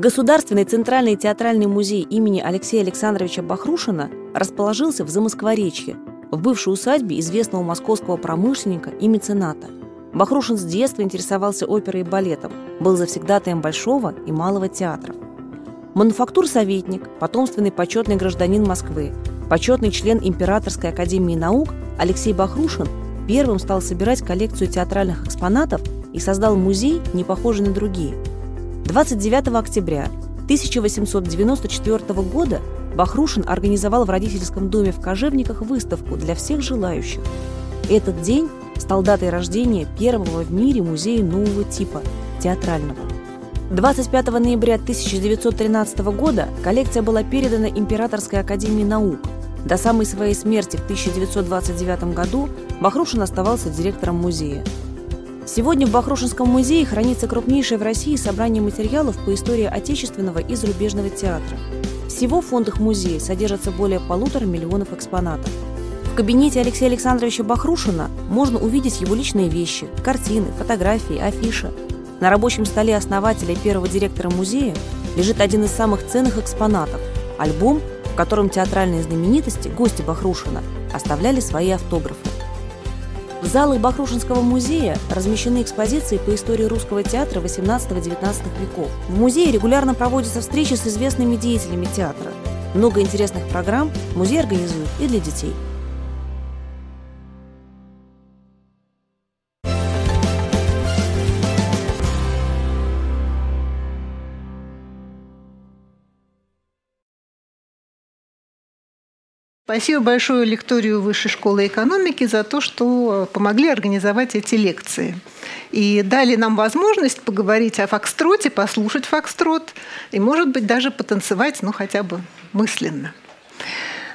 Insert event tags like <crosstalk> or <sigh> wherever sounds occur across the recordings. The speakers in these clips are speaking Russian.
Государственный центральный театральный музей имени Алексея Александровича Бахрушина расположился в Замоскворечье, в бывшей усадьбе известного московского промышленника и мецената. Бахрушин с детства интересовался оперой и балетом, был завсегдатаем Большого и Малого театров. Мануфактур-советник, потомственный почетный гражданин Москвы, почетный член Императорской академии наук Алексей Бахрушин первым стал собирать коллекцию театральных экспонатов и создал музей, не похожий на другие. 29 октября 1894 года Бахрушин организовал в родительском доме в Кожевниках выставку для всех желающих. Этот день стал датой рождения первого в мире музея нового типа – театрального. 25 ноября 1913 года коллекция была передана Императорской академии наук. До самой своей смерти в 1929 году Бахрушин оставался директором музея. Сегодня в Бахрушинском музее хранится крупнейшее в России собрание материалов по истории отечественного и зарубежного театра. Всего в фондах музея содержится более полутора миллионов экспонатов. В кабинете Алексея Александровича Бахрушина можно увидеть его личные вещи, картины, фотографии, афиши – на рабочем столе основателя и первого директора музея лежит один из самых ценных экспонатов – альбом, в котором театральные знаменитости, гости Бахрушина, оставляли свои автографы. В залах Бахрушинского музея размещены экспозиции по истории русского театра XVIII-XIX веков. В музее регулярно проводятся встречи с известными деятелями театра. Много интересных программ музей организует и для детей – Спасибо большое лекторию Высшей школы экономики за то, что помогли организовать эти лекции. И дали нам возможность поговорить о фокстроте, послушать фокстрот и, может быть, даже потанцевать, ну, хотя бы мысленно.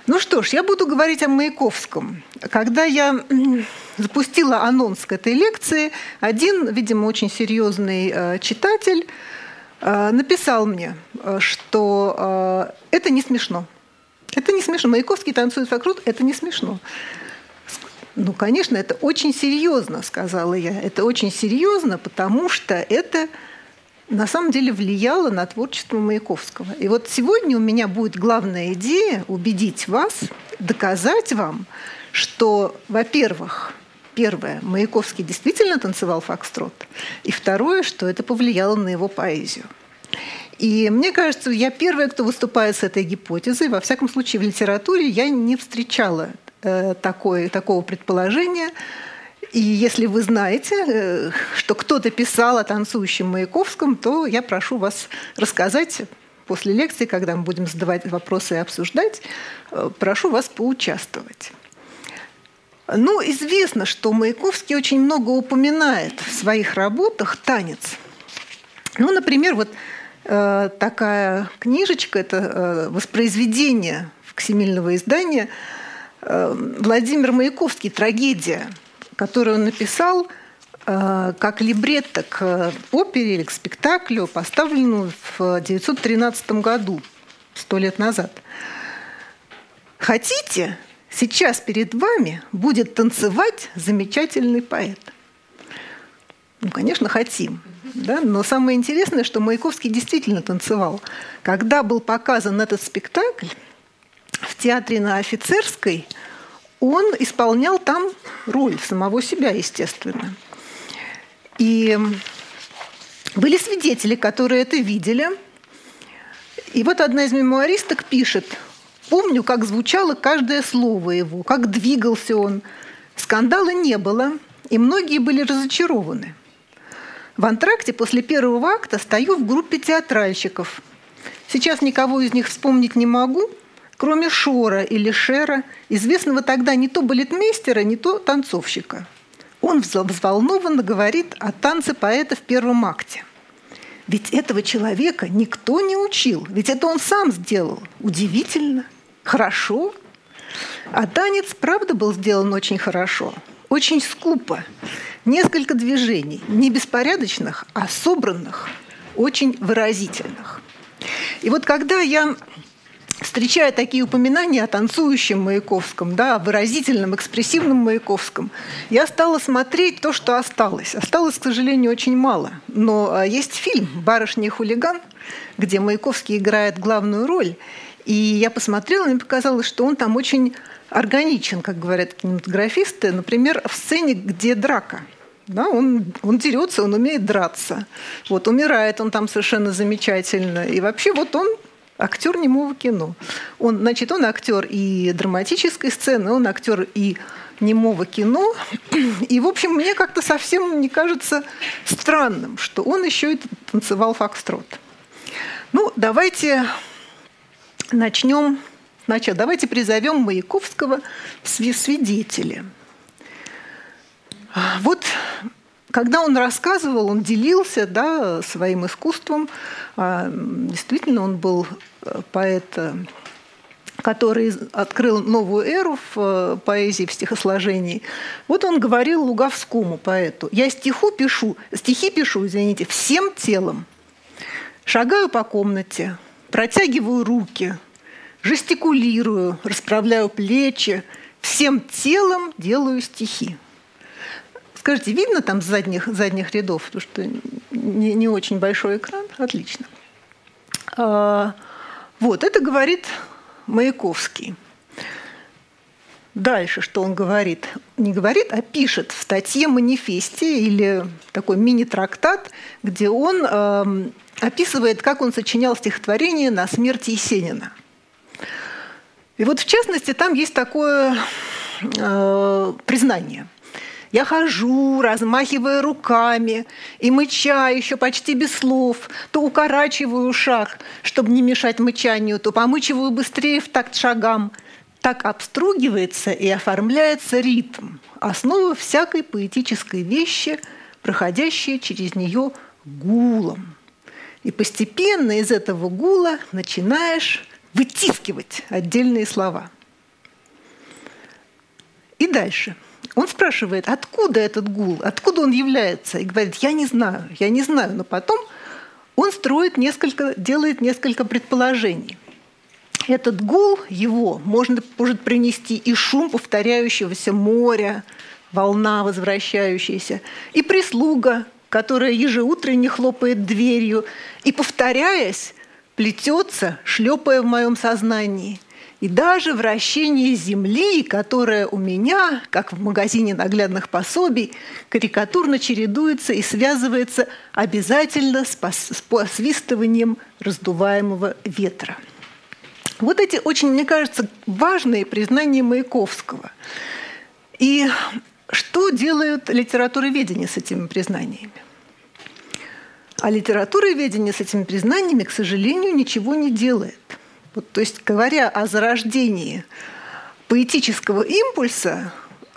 Ну что ж, я буду говорить о Маяковском. Когда я запустила анонс к этой лекции, один, видимо, очень серьезный э, читатель э, написал мне, э, что это не смешно. Это не смешно. Маяковский танцует фокрут, это не смешно. Ну, конечно, это очень серьезно, сказала я. Это очень серьезно, потому что это на самом деле влияло на творчество Маяковского. И вот сегодня у меня будет главная идея убедить вас, доказать вам, что, во-первых, первое, Маяковский действительно танцевал фокстрот, и второе, что это повлияло на его поэзию. И мне кажется, я первая, кто выступает с этой гипотезой. Во всяком случае, в литературе я не встречала э, такое, такого предположения. И если вы знаете, э, что кто-то писал о танцующем Маяковском, то я прошу вас рассказать после лекции, когда мы будем задавать вопросы и обсуждать, э, прошу вас поучаствовать. Ну, известно, что Маяковский очень много упоминает в своих работах танец. Ну, например, вот такая книжечка, это э, воспроизведение фоксимильного издания э, Владимир Маяковский «Трагедия», которую он написал как либретто к опере или к спектаклю, поставленному в 1913 году, сто лет назад. Хотите, сейчас перед вами будет танцевать замечательный поэт. Ну, конечно, хотим. Да? Но самое интересное, что Маяковский действительно танцевал. Когда был показан этот спектакль в театре на Офицерской, он исполнял там роль самого себя, естественно. И были свидетели, которые это видели. И вот одна из мемуаристок пишет, помню, как звучало каждое слово его, как двигался он. Скандала не было, и многие были разочарованы – в антракте после первого акта стою в группе театральщиков. Сейчас никого из них вспомнить не могу, кроме Шора или Шера, известного тогда не то балетмейстера, не то танцовщика. Он взволнованно говорит о танце поэта в первом акте. Ведь этого человека никто не учил, ведь это он сам сделал. Удивительно, хорошо. А танец, правда, был сделан очень хорошо, очень скупо несколько движений, не беспорядочных, а собранных, очень выразительных. И вот когда я встречая такие упоминания о танцующем Маяковском, да, о выразительном, экспрессивном Маяковском, я стала смотреть то, что осталось. Осталось, к сожалению, очень мало. Но а, есть фильм «Барышня и хулиган», где Маяковский играет главную роль. И я посмотрела, и мне показалось, что он там очень органичен, как говорят кинематографисты. Например, в сцене, где драка – да, он, он дерется, он умеет драться. Вот, умирает он там совершенно замечательно. И вообще вот он актер немого кино. Он, значит, он актер и драматической сцены, он актер и немого кино. <clears throat> И, в общем, мне как-то совсем не кажется странным, что он еще и танцевал фокстрот. Ну, давайте начнем. Значит, давайте призовем Маяковского в свидетели. Вот когда он рассказывал, он делился да, своим искусством. А, действительно, он был э, поэт, э, который открыл новую эру в э, поэзии, в стихосложении. Вот он говорил Луговскому поэту, «Я стиху пишу, стихи пишу, извините, всем телом. Шагаю по комнате, протягиваю руки, жестикулирую, расправляю плечи, всем телом делаю стихи». Скажите, видно там с задних, задних рядов, потому что не, не очень большой экран? Отлично. А, вот, это говорит Маяковский. Дальше, что он говорит? Не говорит, а пишет в статье «Манифесте» или такой мини-трактат, где он э, описывает, как он сочинял стихотворение на смерти Есенина. И вот, в частности, там есть такое э, признание – я хожу, размахивая руками, и мыча еще почти без слов, то укорачиваю шаг, чтобы не мешать мычанию, то помычиваю быстрее в такт шагам. Так обстругивается и оформляется ритм, основа всякой поэтической вещи, проходящей через нее гулом. И постепенно из этого гула начинаешь вытискивать отдельные слова. И дальше – он спрашивает, откуда этот гул, откуда он является, и говорит, я не знаю, я не знаю, но потом он строит несколько, делает несколько предположений. Этот гул его можно, может принести и шум повторяющегося моря, волна возвращающаяся, и прислуга, которая ежеутренне хлопает дверью и, повторяясь, плетется, шлепая в моем сознании – и даже вращение Земли, которое у меня, как в магазине наглядных пособий, карикатурно чередуется и связывается обязательно с посвистыванием раздуваемого ветра. Вот эти очень, мне кажется, важные признания Маяковского. И что делают литературоведение с этими признаниями? А литературоведение с этими признаниями, к сожалению, ничего не делает – вот, то есть, говоря о зарождении поэтического импульса,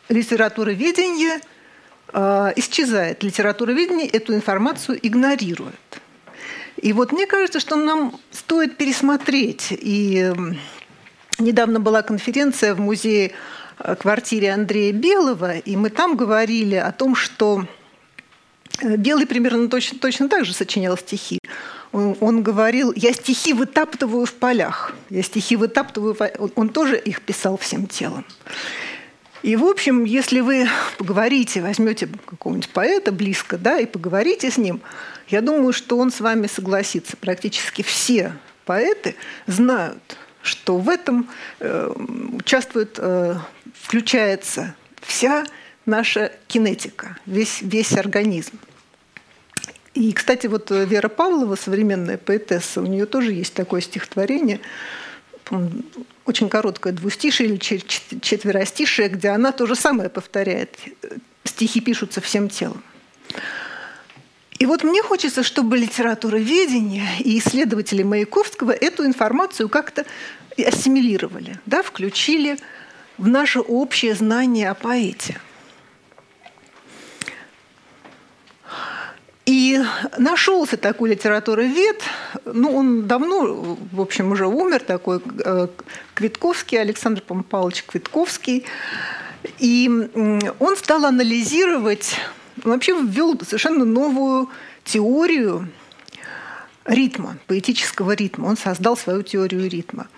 литературоведение э, исчезает. Литературоведение эту информацию игнорирует. И вот мне кажется, что нам стоит пересмотреть. И недавно была конференция в музее э, квартире Андрея Белого, и мы там говорили о том, что э, Белый примерно точно, точно так же сочинял стихи он, говорил, я стихи вытаптываю в полях, я стихи вытаптываю, он, он тоже их писал всем телом. И, в общем, если вы поговорите, возьмете какого-нибудь поэта близко, да, и поговорите с ним, я думаю, что он с вами согласится. Практически все поэты знают, что в этом э, участвует, э, включается вся наша кинетика, весь, весь организм. И, кстати, вот Вера Павлова, современная поэтесса, у нее тоже есть такое стихотворение, очень короткое двустишие или четверостишие, где она то же самое повторяет. Стихи пишутся всем телом. И вот мне хочется, чтобы литература ведения и исследователи Маяковского эту информацию как-то ассимилировали, да, включили в наше общее знание о поэте – И нашелся такой литературовед, ну, он давно, в общем, уже умер, такой э, Квитковский, Александр Павлович Квитковский. И он стал анализировать, вообще ввел совершенно новую теорию ритма, поэтического ритма. Он создал свою теорию ритма.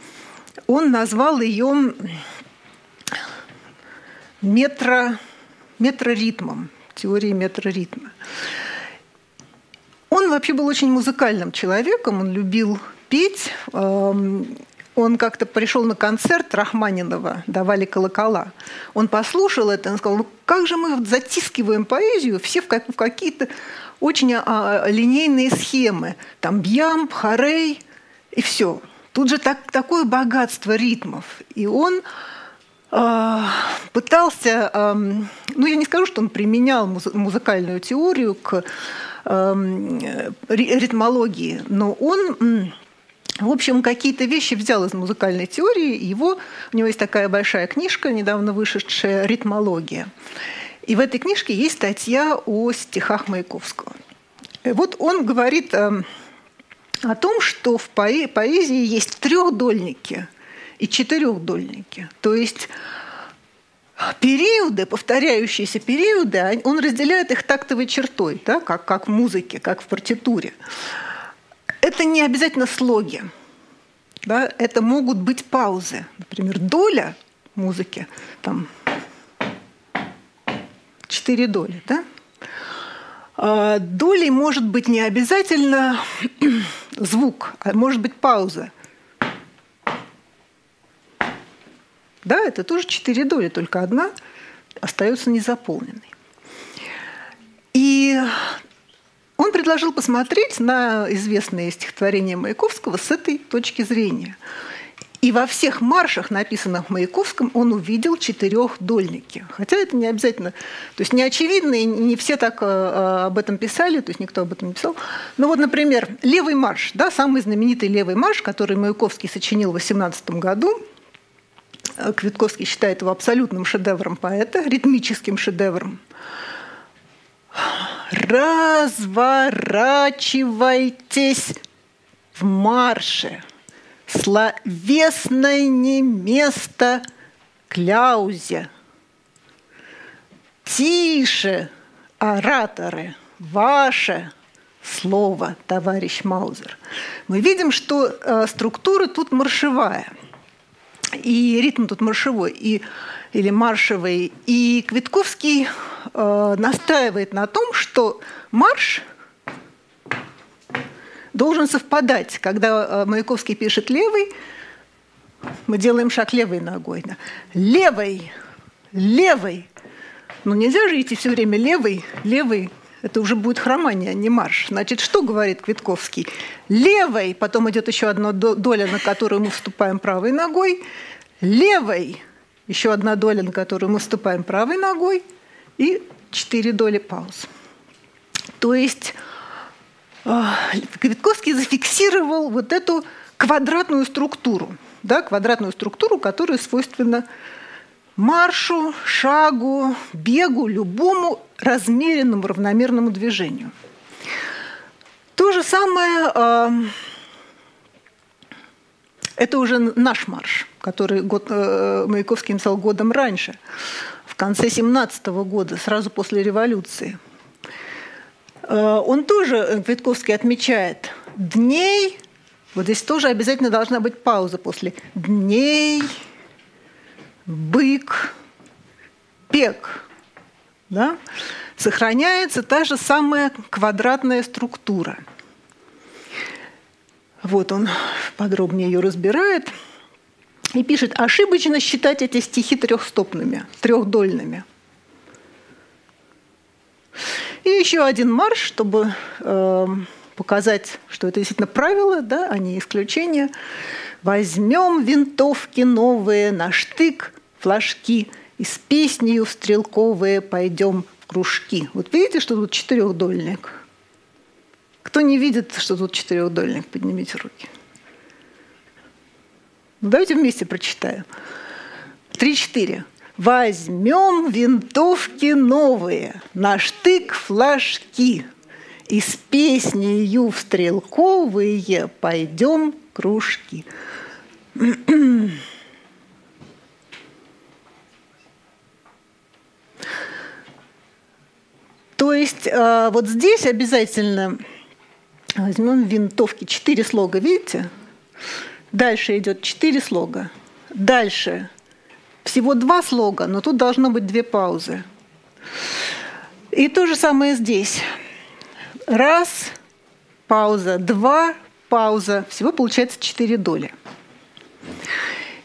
он назвал ее метро, метроритмом, теорией метроритма. Он вообще был очень музыкальным человеком, он любил петь. Эм, он как-то пришел на концерт Рахманинова, давали колокола. Он послушал это и сказал, ну как же мы затискиваем поэзию все в, какие-то очень а, линейные схемы. Там бьям, харей и все. Тут же так, такое богатство ритмов. И он э, пытался, э, ну я не скажу, что он применял музыкальную теорию к ритмологии, но он в общем, какие-то вещи взял из музыкальной теории. Его, у него есть такая большая книжка, недавно вышедшая «Ритмология». И в этой книжке есть статья о стихах Маяковского. Вот он говорит эм, о том, что в поэзии есть трехдольники и четырехдольники. То есть периоды, повторяющиеся периоды, он разделяет их тактовой чертой, да, как, как в музыке, как в партитуре. Это не обязательно слоги. Да, это могут быть паузы. Например, доля музыки, там четыре доли, да? А, долей может быть не обязательно <clears throat> звук, а может быть пауза. Да, это тоже четыре доли, только одна остается незаполненной. И он предложил посмотреть на известные стихотворения Маяковского с этой точки зрения. И во всех маршах, написанных Маяковским, он увидел четырехдольники. Хотя это не обязательно, то есть не очевидно, и не все так э, э, об этом писали, то есть никто об этом не писал. Ну вот, например, «Левый марш», да, самый знаменитый «Левый марш», который Маяковский сочинил в 18 году, Квитковский считает его абсолютным шедевром поэта, ритмическим шедевром. «Разворачивайтесь в марше», словесное не место кляузе. Тише, ораторы, ваше слово, товарищ Маузер. Мы видим, что э, структура тут маршевая, и ритм тут маршевой, и, или маршевый. И Квитковский э, настаивает на том, что марш должен совпадать. Когда э, Маяковский пишет левый, мы делаем шаг левой ногой. Да. Левой, левой. Ну нельзя же идти все время левой, левой. Это уже будет хромание, а не марш. Значит, что говорит Квитковский? Левой, потом идет еще одна доля, на которую мы вступаем правой ногой. Левой, еще одна доля, на которую мы вступаем правой ногой. И четыре доли пауз. То есть Квитковский зафиксировал вот эту квадратную структуру, да, квадратную структуру, которая свойственна маршу, шагу, бегу, любому размеренному, равномерному движению. То же самое, э, это уже наш марш, который год, э, Маяковский написал годом раньше, в конце 17 года, сразу после революции – Э, он тоже, э, Квитковский отмечает, дней, вот здесь тоже обязательно должна быть пауза после дней, бык, пек. Да? Сохраняется та же самая квадратная структура. Вот он подробнее ее разбирает и пишет, ошибочно считать эти стихи трехстопными, трехдольными. И еще один марш, чтобы э, показать, что это действительно правило, да, а не исключение. Возьмем винтовки новые, на штык, флажки, и с песнею стрелковые пойдем в кружки. Вот видите, что тут четырехдольник? Кто не видит, что тут четырехдольник, поднимите руки. Ну, давайте вместе прочитаем. Три-четыре. Возьмем винтовки новые, на штык флажки, и с песнею в стрелковые пойдем кружки. <clears throat> То есть э, вот здесь обязательно возьмем винтовки. Четыре слога, видите? Дальше идет четыре слога. Дальше всего два слога, но тут должно быть две паузы. И то же самое здесь. Раз, пауза, два, пауза. Всего получается четыре доли.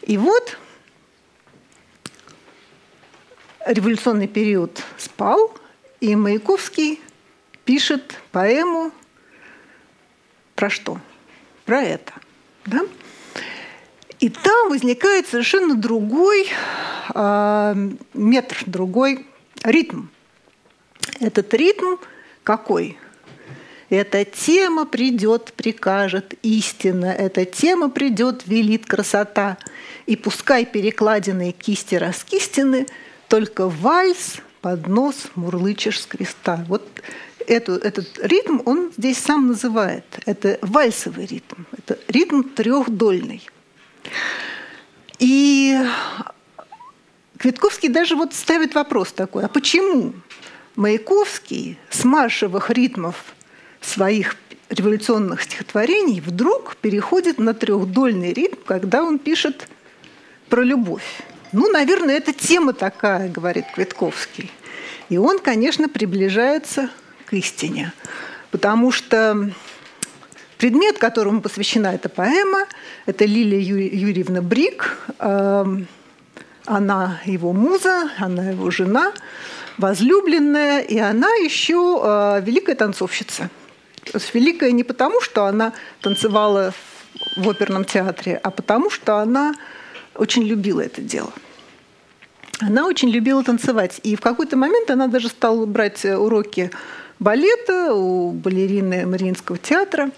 И вот революционный период спал, и Маяковский пишет поэму про что? Про это. Да? И там возникает совершенно другой э, метр, другой ритм. Этот ритм какой? Эта тема придет, прикажет истина, эта тема придет, велит красота. И пускай перекладенные кисти раскистены, только вальс под нос мурлычешь с креста. Вот эту, этот ритм он здесь сам называет. Это вальсовый ритм. Это ритм трехдольный. И Квитковский даже вот ставит вопрос такой, а почему Маяковский с маршевых ритмов своих революционных стихотворений вдруг переходит на трехдольный ритм, когда он пишет про любовь. Ну, наверное, это тема такая, говорит Квитковский. И он, конечно, приближается к истине, потому что предмет, которому посвящена эта поэма, это Лилия Юрьевна Брик. Эм, она его муза, она его жена, возлюбленная, и она еще э, великая танцовщица. То есть великая не потому, что она танцевала в оперном театре, а потому, что она очень любила это дело. Она очень любила танцевать. И в какой-то момент она даже стала брать уроки балета у балерины Мариинского театра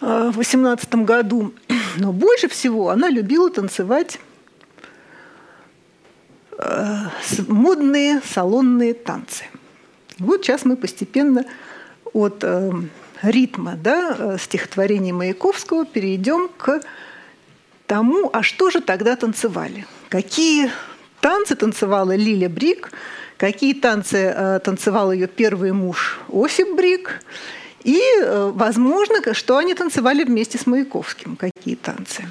э, в 18 году. <clears throat> Но больше всего она любила танцевать э, модные салонные танцы. Вот сейчас мы постепенно от э, ритма да, стихотворений Маяковского перейдем к тому, а что же тогда танцевали? Какие танцы танцевала Лиля Брик, какие танцы э, танцевал ее первый муж Осип Брик, и, э, возможно, что они танцевали вместе с Маяковским, какие танцы.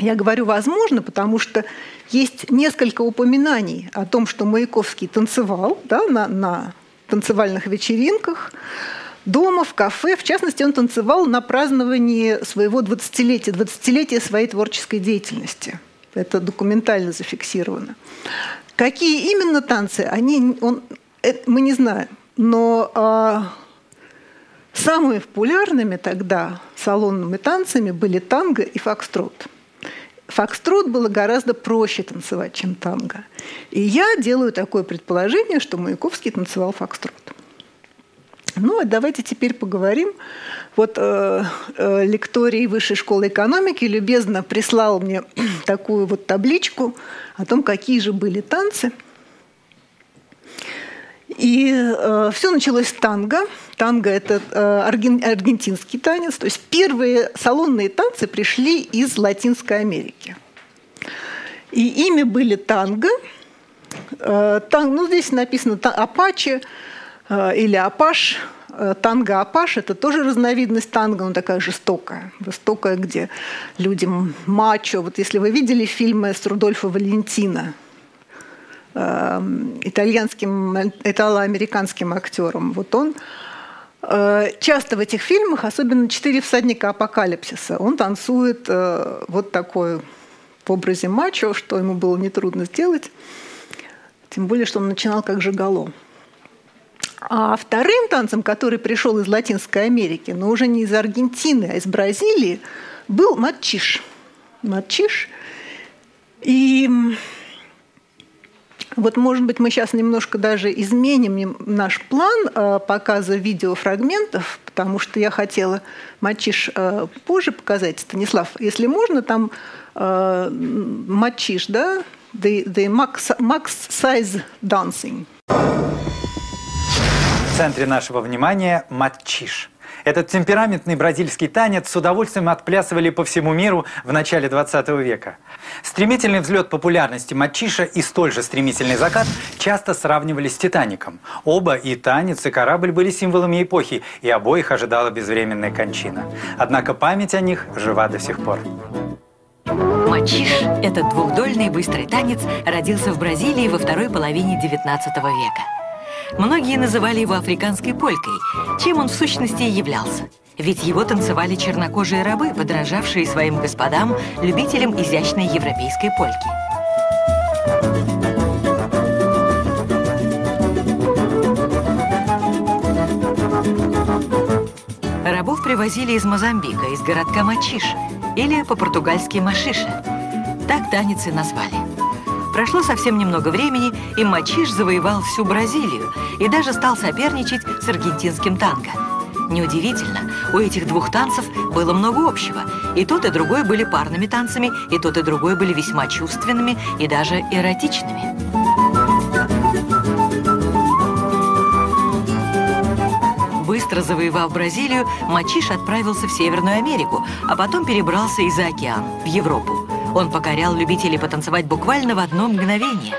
Я говорю «возможно», потому что есть несколько упоминаний о том, что Маяковский танцевал да, на, на танцевальных вечеринках, дома, в кафе. В частности, он танцевал на праздновании своего 20-летия, 20-летия своей творческой деятельности – это документально зафиксировано. Какие именно танцы, они, он, это, мы не знаем. Но а, самыми популярными тогда салонными танцами были танго и фокстрот. Фокстрот было гораздо проще танцевать, чем танго. И я делаю такое предположение, что Маяковский танцевал фокстрот. Ну, а давайте теперь поговорим. Вот э, э, лекторий Высшей школы экономики любезно прислал мне <clears throat> такую вот табличку о том, какие же были танцы. И э, все началось с танго. Танго – это э, арген, аргентинский танец. То есть первые салонные танцы пришли из Латинской Америки. И ими были танго. Э, тан, ну, здесь написано «апачи», или апаш. Э, танго апаш – это тоже разновидность танго, но такая жестокая. Жестокая, где люди мачо. Вот если вы видели фильмы с Рудольфо Валентино, э, итальянским, итало-американским актером, вот он часто в этих фильмах, особенно «Четыре всадника апокалипсиса», он танцует вот такой в образе мачо, что ему было нетрудно сделать, тем более, что он начинал как жигало. А вторым танцем, который пришел из Латинской Америки, но уже не из Аргентины, а из Бразилии, был матчиш. Матчиш. И вот, может быть, мы сейчас немножко даже изменим наш план э, показа видеофрагментов, потому что я хотела матчиш э, позже показать. Станислав, если можно, там э, матчиш, да, the, the max, max size dancing центре нашего внимания матчиш. Этот темпераментный бразильский танец с удовольствием отплясывали по всему миру в начале 20 века. Стремительный взлет популярности матчиша и столь же стремительный закат часто сравнивались с «Титаником». Оба, и танец, и корабль были символами эпохи, и обоих ожидала безвременная кончина. Однако память о них жива до сих пор. Мачиш, этот двухдольный быстрый танец, родился в Бразилии во второй половине XIX века. Многие называли его африканской полькой, чем он в сущности и являлся. Ведь его танцевали чернокожие рабы, подражавшие своим господам, любителям изящной европейской польки. Рабов привозили из Мозамбика, из городка Мачиша, или по-португальски Машиша. Так танец и назвали. Прошло совсем немного времени, и Мачиш завоевал всю Бразилию и даже стал соперничать с аргентинским танго. Неудивительно, у этих двух танцев было много общего. И тот, и другой были парными танцами, и тот, и другой были весьма чувственными и даже эротичными. Быстро завоевав Бразилию, Мачиш отправился в Северную Америку, а потом перебрался из за океан, в Европу. Он покорял любителей потанцевать буквально в одно мгновение.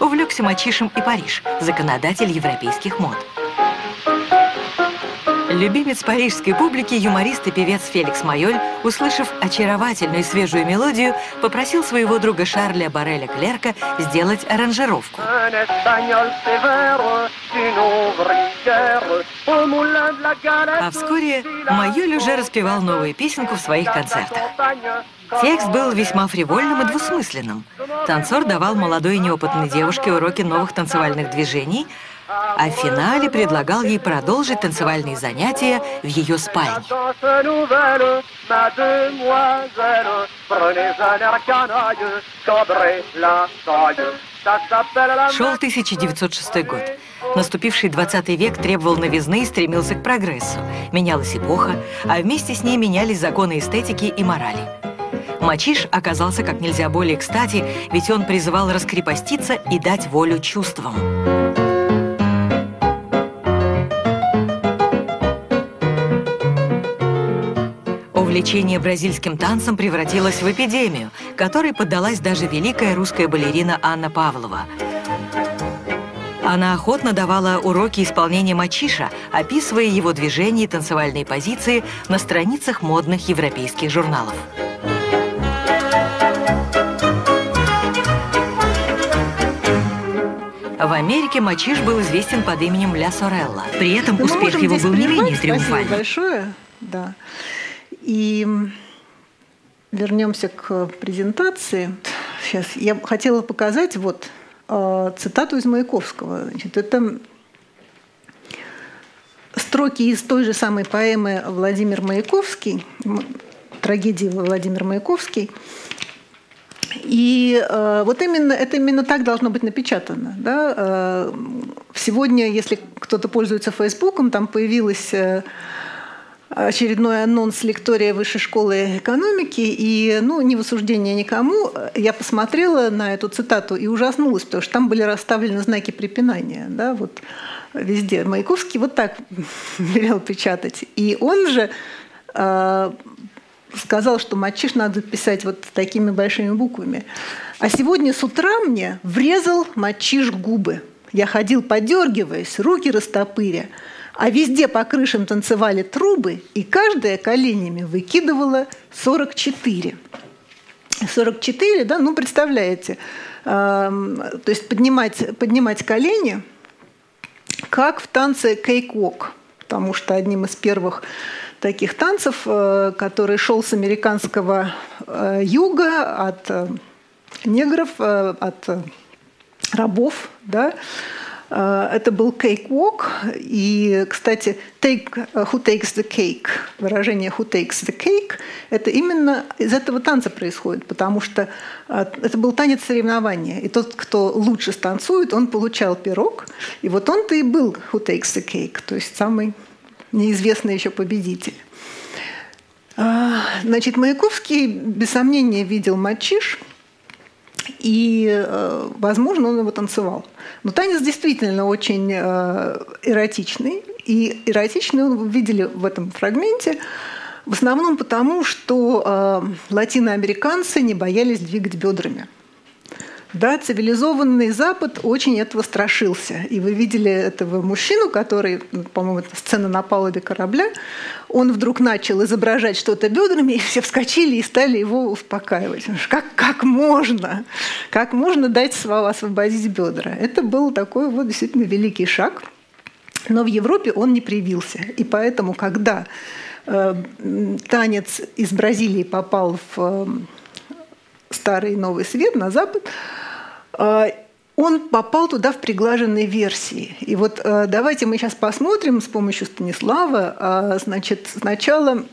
Увлекся Мачишем и Париж, законодатель европейских мод. Любимец парижской публики, юморист и певец Феликс Майоль, услышав очаровательную и свежую мелодию, попросил своего друга Шарля Барреля Клерка сделать аранжировку. А вскоре Майоль уже распевал новую песенку в своих концертах. Текст был весьма фривольным и двусмысленным. Танцор давал молодой и неопытной девушке уроки новых танцевальных движений – а в финале предлагал ей продолжить танцевальные занятия в ее спальне. Шел 1906 год. Наступивший 20 век требовал новизны и стремился к прогрессу. Менялась эпоха, а вместе с ней менялись законы эстетики и морали. Мачиш оказался как нельзя более кстати, ведь он призывал раскрепоститься и дать волю чувствам. Увлечение бразильским танцем превратилось в эпидемию, которой поддалась даже великая русская балерина Анна Павлова. Она охотно давала уроки исполнения мачиша, описывая его движения и танцевальные позиции на страницах модных европейских журналов. В Америке Мачиш был известен под именем Ля Сорелла. При этом Мы успех его был не менее триумфальным. Спасибо большое. Да. И вернемся к презентации. Сейчас я хотела показать вот э, цитату из Маяковского. Значит, это строки из той же самой поэмы Владимир Маяковский, трагедии Владимир Маяковский. И э, вот именно это именно так должно быть напечатано. Да? Э, сегодня, если кто-то пользуется Фейсбуком, там появилась э, очередной анонс лектория Высшей школы экономики. И, ну, не в осуждение никому, я посмотрела на эту цитату и ужаснулась, потому что там были расставлены знаки препинания. Да, вот везде. Маяковский вот так <laughs> велел печатать. И он же э, сказал, что мочиш надо писать вот такими большими буквами. А сегодня с утра мне врезал мочиш губы. Я ходил, подергиваясь, руки растопыря – а везде по крышам танцевали трубы, и каждая коленями выкидывала 44. 44, да, ну представляете, то есть поднимать, поднимать колени, как в танце кейк-вок, потому что одним из первых таких танцев, э, который шел с американского э, юга от э, негров, от рабов, да, это был walk. И, кстати, take, who takes the cake, выражение who takes the cake, это именно из этого танца происходит, потому что это был танец соревнования. И тот, кто лучше станцует, он получал пирог. И вот он-то и был who takes the cake, то есть самый неизвестный еще победитель. Значит, Маяковский, без сомнения, видел мачиш – и, возможно, он его танцевал. Но танец действительно очень эротичный. И эротичный вы видели в этом фрагменте, в основном потому, что э, латиноамериканцы не боялись двигать бедрами. Да, цивилизованный Запад очень этого страшился. И вы видели этого мужчину, который, по-моему, это сцена на палубе корабля, он вдруг начал изображать что-то бедрами, и все вскочили и стали его успокаивать. Как, как можно? Как можно дать слова освободить бедра? Это был такой вот действительно великий шаг. Но в Европе он не привился. И поэтому, когда э, танец из Бразилии попал в э, Старый и Новый Свет, на Запад, э, он попал туда в приглаженной версии. И вот э, давайте мы сейчас посмотрим с помощью Станислава. Э, значит, сначала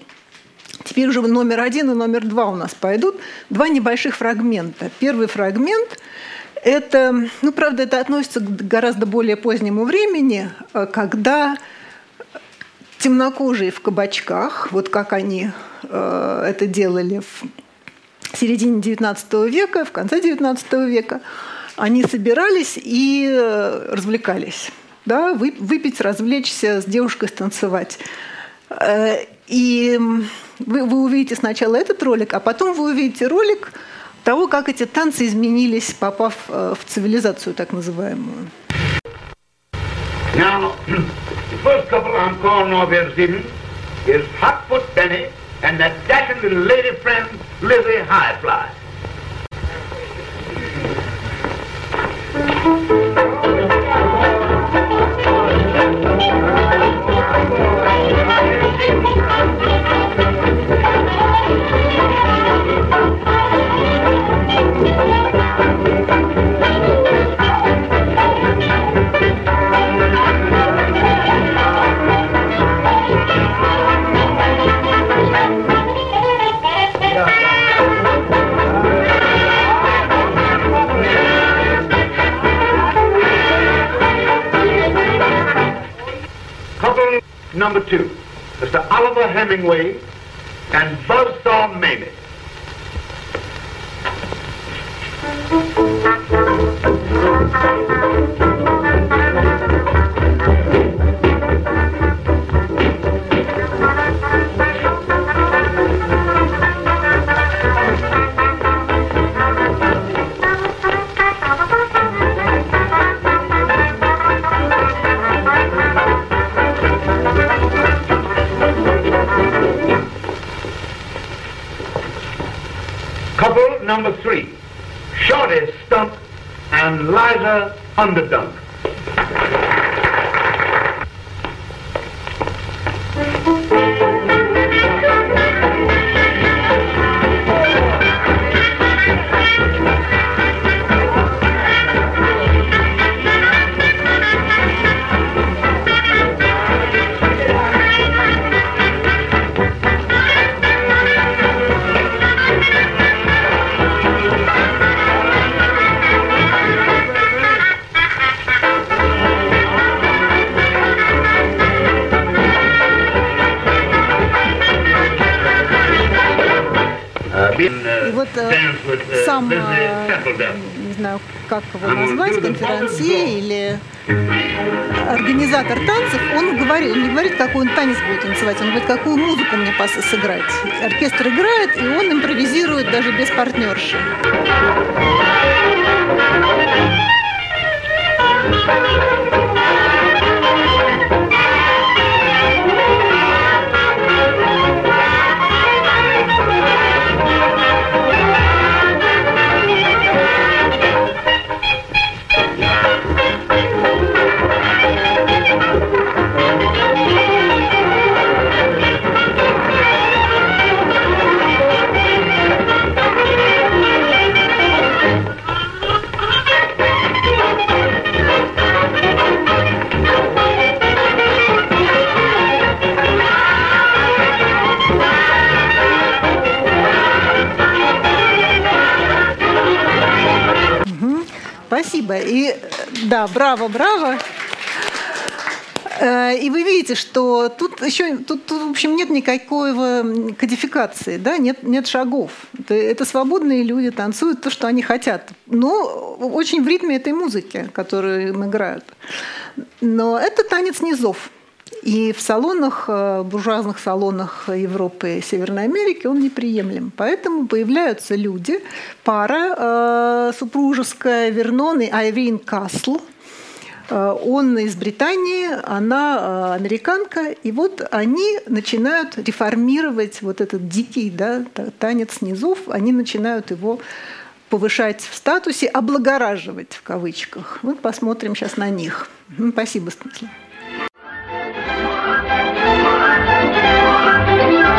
Теперь уже номер один и номер два у нас пойдут. Два небольших фрагмента. Первый фрагмент – это, ну, правда, это относится к гораздо более позднему времени, когда темнокожие в кабачках, вот как они это делали в середине XIX века, в конце XIX века, они собирались и э, развлекались. Да, выпить, развлечься, с девушкой станцевать. Э, и вы, вы увидите сначала этот ролик, а потом вы увидите ролик того, как эти танцы изменились, попав э, в цивилизацию так называемую. Now, first Lizzie Highfly. Hemingway வந்துட்டான் как его назвать, конферансье или организатор танцев, он говорит, он не говорит, какой он танец будет танцевать, он говорит, какую музыку мне сыграть. Оркестр играет, и он импровизирует даже без партнерши. Спасибо. И да, браво, браво. Э, и вы видите, что тут еще, тут, тут в общем, нет никакой кодификации, да, нет, нет шагов. Это свободные люди танцуют то, что они хотят. Но очень в ритме этой музыки, которую им играют. Но это танец низов. И в салонах, э, буржуазных салонах Европы и Северной Америки он неприемлем. Поэтому появляются люди, пара э, супружеская Вернон и Айрин Касл – Э, он из Британии, она американка, и вот они начинают реформировать вот этот дикий да, танец низов, они начинают его повышать в статусе, облагораживать в кавычках. Вот посмотрим сейчас на них. Спасибо, Станислав.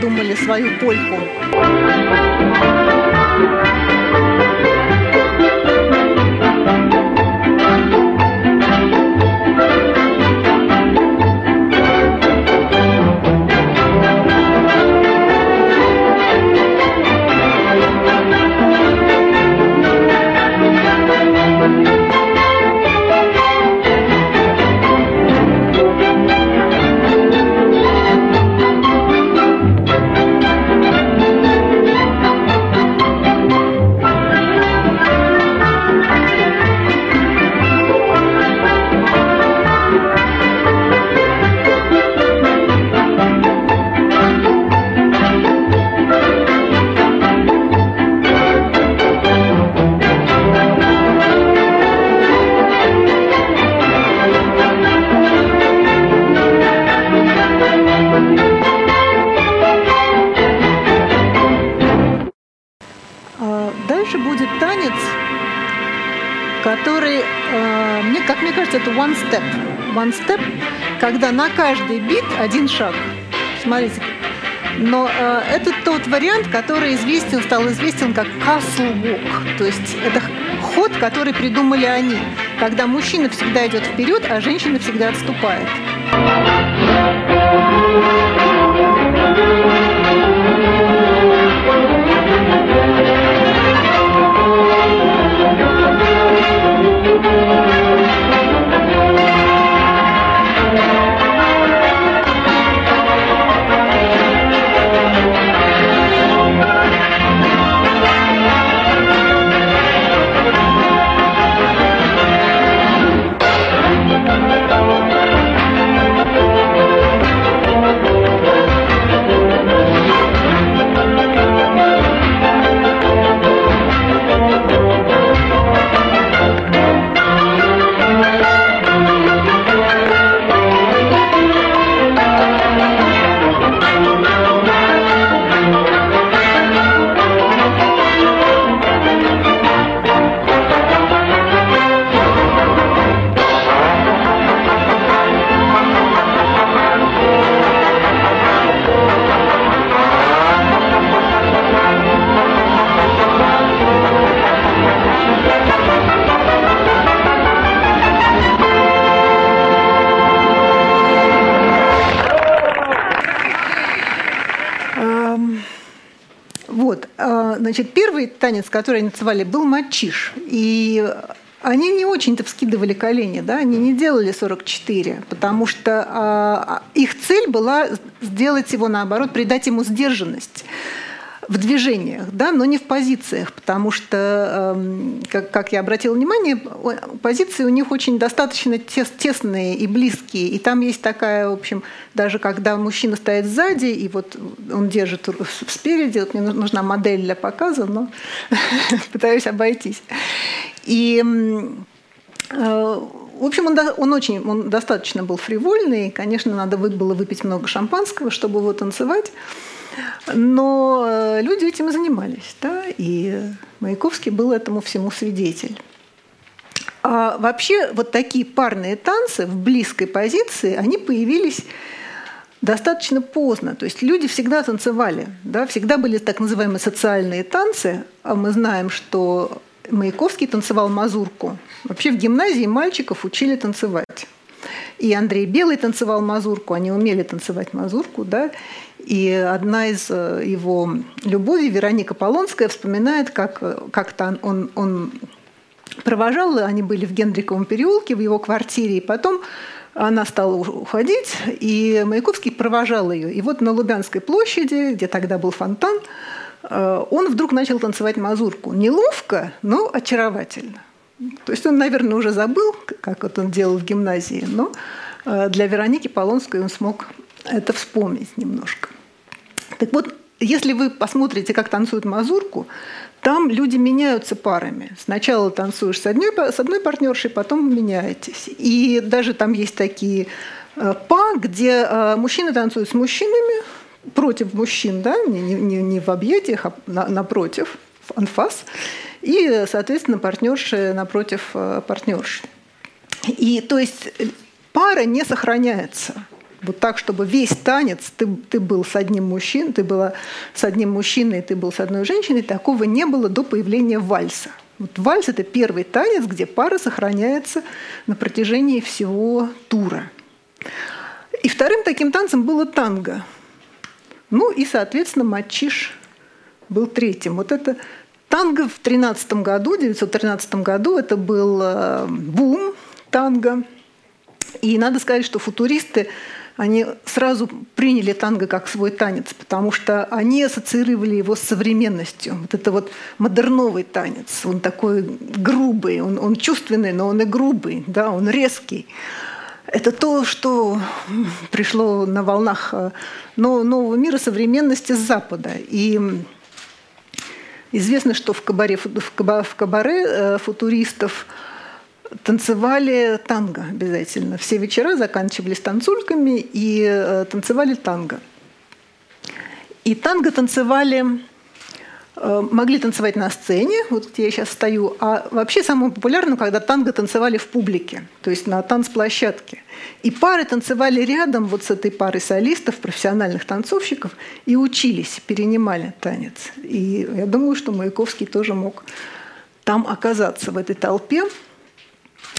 придумали свою польку. One step, когда на каждый бит один шаг. Смотрите. Но э, это тот вариант, который известен, стал известен как castle walk. То есть это ход, который придумали они, когда мужчина всегда идет вперед, а женщина всегда отступает. Значит, первый танец, который они называли, был матчиш. И они не очень-то вскидывали колени, да, они не делали 44, потому что а, их цель была сделать его наоборот, придать ему сдержанность в движениях, да, но не в позициях, потому что, эм, как, как я обратила внимание, позиции у них очень достаточно тес, тесные и близкие. И там есть такая, в общем, даже когда мужчина стоит сзади, и вот он держит спереди, вот мне нужна модель для показа, но <laughs> пытаюсь обойтись. И э, в общем, он, он очень, он достаточно был фривольный. Конечно, надо было выпить много шампанского, чтобы его танцевать. Но э, люди этим и занимались, да, и Маяковский был этому всему свидетель. А вообще вот такие парные танцы в близкой позиции, они появились достаточно поздно. То есть люди всегда танцевали, да, всегда были так называемые социальные танцы, а мы знаем, что Маяковский танцевал мазурку. Вообще в гимназии мальчиков учили танцевать. И Андрей Белый танцевал мазурку, они умели танцевать мазурку, да. И одна из э, его любовей, Вероника Полонская, вспоминает, как э, как-то он, он провожал, они были в Генриковом переулке, в его квартире, и потом она стала уходить, и Маяковский провожал ее. И вот на Лубянской площади, где тогда был фонтан, э, он вдруг начал танцевать мазурку. Неловко, но очаровательно. То есть он, наверное, уже забыл, как вот он делал в гимназии, но для Вероники Полонской он смог это вспомнить немножко. Так вот, если вы посмотрите, как танцуют мазурку, там люди меняются парами. Сначала танцуешь с одной, с одной партнершей, потом меняетесь. И даже там есть такие э, па, где э, мужчины танцуют с мужчинами, против мужчин, да, не, не, не в объятиях, а на, напротив, в анфас. И, соответственно, партнерши напротив э, партнерши. И то есть пара не сохраняется вот так, чтобы весь танец ты, ты был с одним мужчиной, ты была с одним мужчиной, ты был с одной женщиной, такого не было до появления вальса. Вот вальс – это первый танец, где пара сохраняется на протяжении всего тура. И вторым таким танцем было танго. Ну и, соответственно, матчиш был третьим. Вот это танго в 13 году, 1913 году, это был э, бум танго. И надо сказать, что футуристы они сразу приняли танго как свой танец, потому что они ассоциировали его с современностью. Вот это вот модерновый танец, он такой грубый, он, он чувственный, но он и грубый, да, он резкий. Это то, что пришло на волнах э, нового мира современности с Запада. И известно, что в кабаре, в кабаре э, футуристов – танцевали танго обязательно. Все вечера заканчивались танцульками и э, танцевали танго. И танго танцевали, э, могли танцевать на сцене, вот где я сейчас стою, а вообще самое популярное, когда танго танцевали в публике, то есть на танцплощадке. И пары танцевали рядом вот с этой парой солистов, профессиональных танцовщиков, и учились, перенимали танец. И я думаю, что Маяковский тоже мог там оказаться в этой толпе.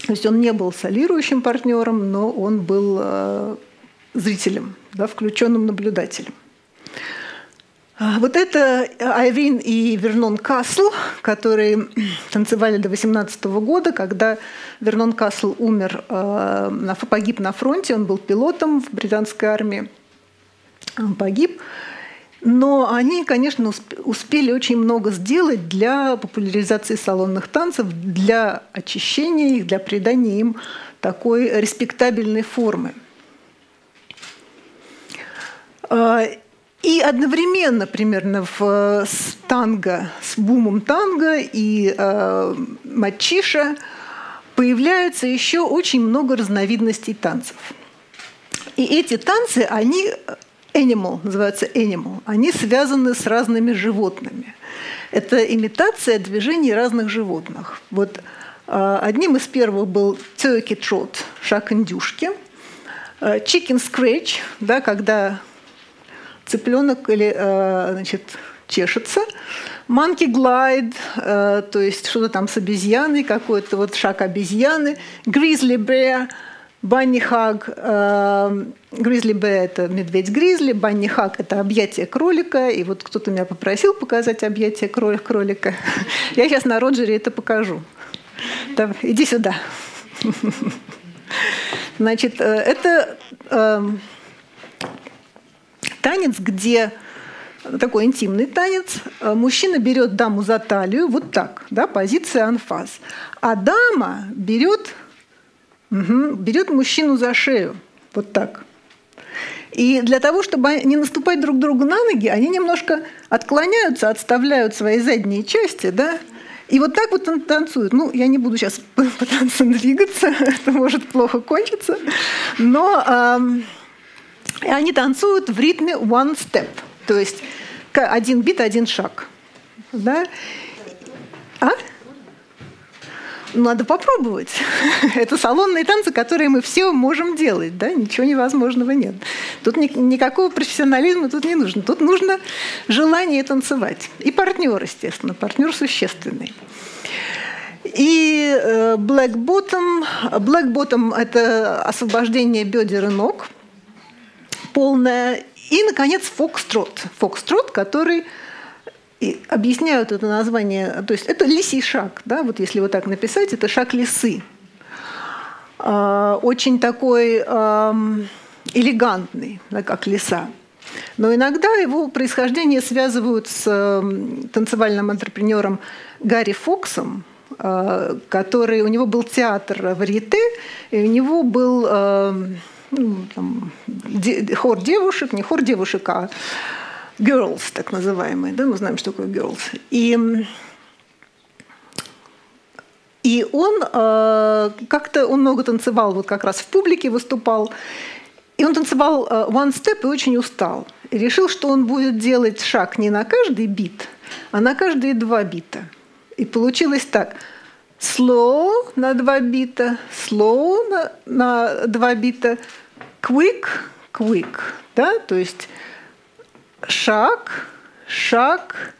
То есть он не был солирующим партнером, но он был э, зрителем, да, включенным наблюдателем. А, вот это Айрин и Вернон Касл, которые танцевали до 18 года, когда Вернон Касл умер, э, погиб на фронте, он был пилотом в британской армии, он погиб. Но они, конечно, успели очень много сделать для популяризации салонных танцев, для очищения их, для придания им такой респектабельной формы. А, и одновременно примерно в с танго, с бумом танго и э, матчиша появляется еще очень много разновидностей танцев. И эти танцы, они animal, называются animal, они связаны с разными животными. Это имитация движений разных животных. Вот а, одним из первых был turkey trot, шаг индюшки, а, chicken scratch, да, когда цыпленок или, а, значит, чешется, monkey glide, то есть что-то там с обезьяной, какой-то вот шаг обезьяны, grizzly bear – Банни Хаг, э, Гризли Б – это медведь-гризли, Банни Хаг – это объятие кролика. И вот кто-то меня попросил показать объятие кролика. <laughs> Я сейчас на Роджере это покажу. Давай, иди сюда. <laughs> Значит, э, это э, танец, где такой интимный танец. Мужчина берет даму за талию, вот так, да, позиция анфас. А дама берет Угу. Берет мужчину за шею, вот так. И для того, чтобы не наступать друг другу на ноги, они немножко отклоняются, отставляют свои задние части, да, И вот так вот он танцует. Ну, я не буду сейчас <laughs> танцам двигаться, <laughs> это может плохо кончиться, но э, они танцуют в ритме one step, то есть один бит, один шаг. Да? А? Надо попробовать. <laughs> Это салонные танцы, которые мы все можем делать, да, ничего невозможного нет. Тут ни, никакого профессионализма тут не нужно. Тут нужно желание танцевать. И партнер, естественно, партнер существенный. И э, Black Bottom, Black Bottom – это освобождение бедер и ног полное. И, наконец, фокстрот. Фокстрот, который и объясняют это название, то есть это лисий шаг, да, вот если вот так написать, это шаг лисы. А, очень такой элегантный, да, как лиса. Но иногда его происхождение связывают с танцевальным антрепренером Гарри Фоксом, а, который у него был театр в Рите, и у него был ну, там, хор девушек, не хор девушек, а girls, так называемые, да, мы знаем, что такое girls. И, и он э, как-то, он много танцевал, вот как раз в публике выступал, и он танцевал э, one step и очень устал. И решил, что он будет делать шаг не на каждый бит, а на каждые два бита. И получилось так. Slow на два бита, slow на, на два бита, quick, quick. Да? То есть шаг, шаг,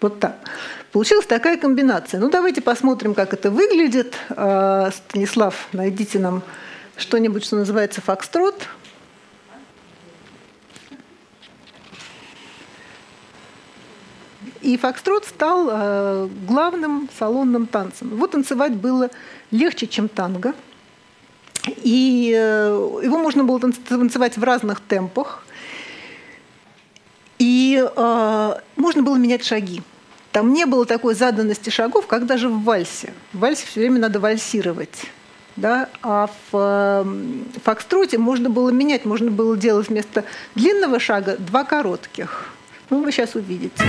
вот так. Получилась такая комбинация. Ну, давайте посмотрим, как это выглядит. А, Станислав, найдите нам что-нибудь, что называется фокстрот. И фокстрот стал а, главным салонным танцем. Вот танцевать было легче, чем танго. И э, его можно было танцевать в разных темпах. Э, можно было менять шаги. Там не было такой заданности шагов, как даже в вальсе. В вальсе все время надо вальсировать. Да? А в э, фокстроте можно было менять, можно было делать вместо длинного шага два коротких. Ну, вы сейчас увидите.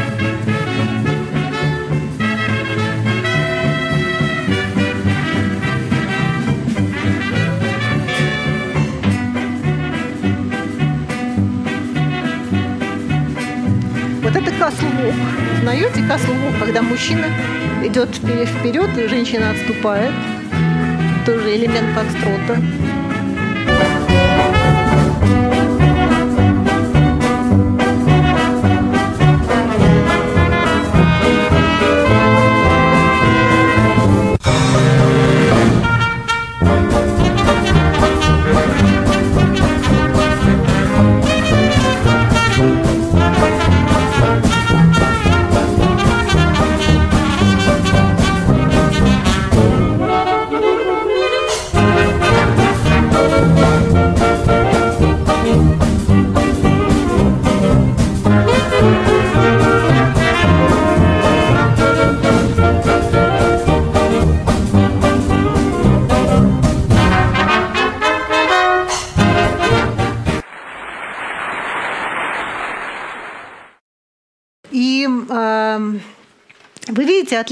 Каслвок. Узнаете каслвок, когда мужчина идет вперед, и женщина отступает. Тоже элемент фокстрота.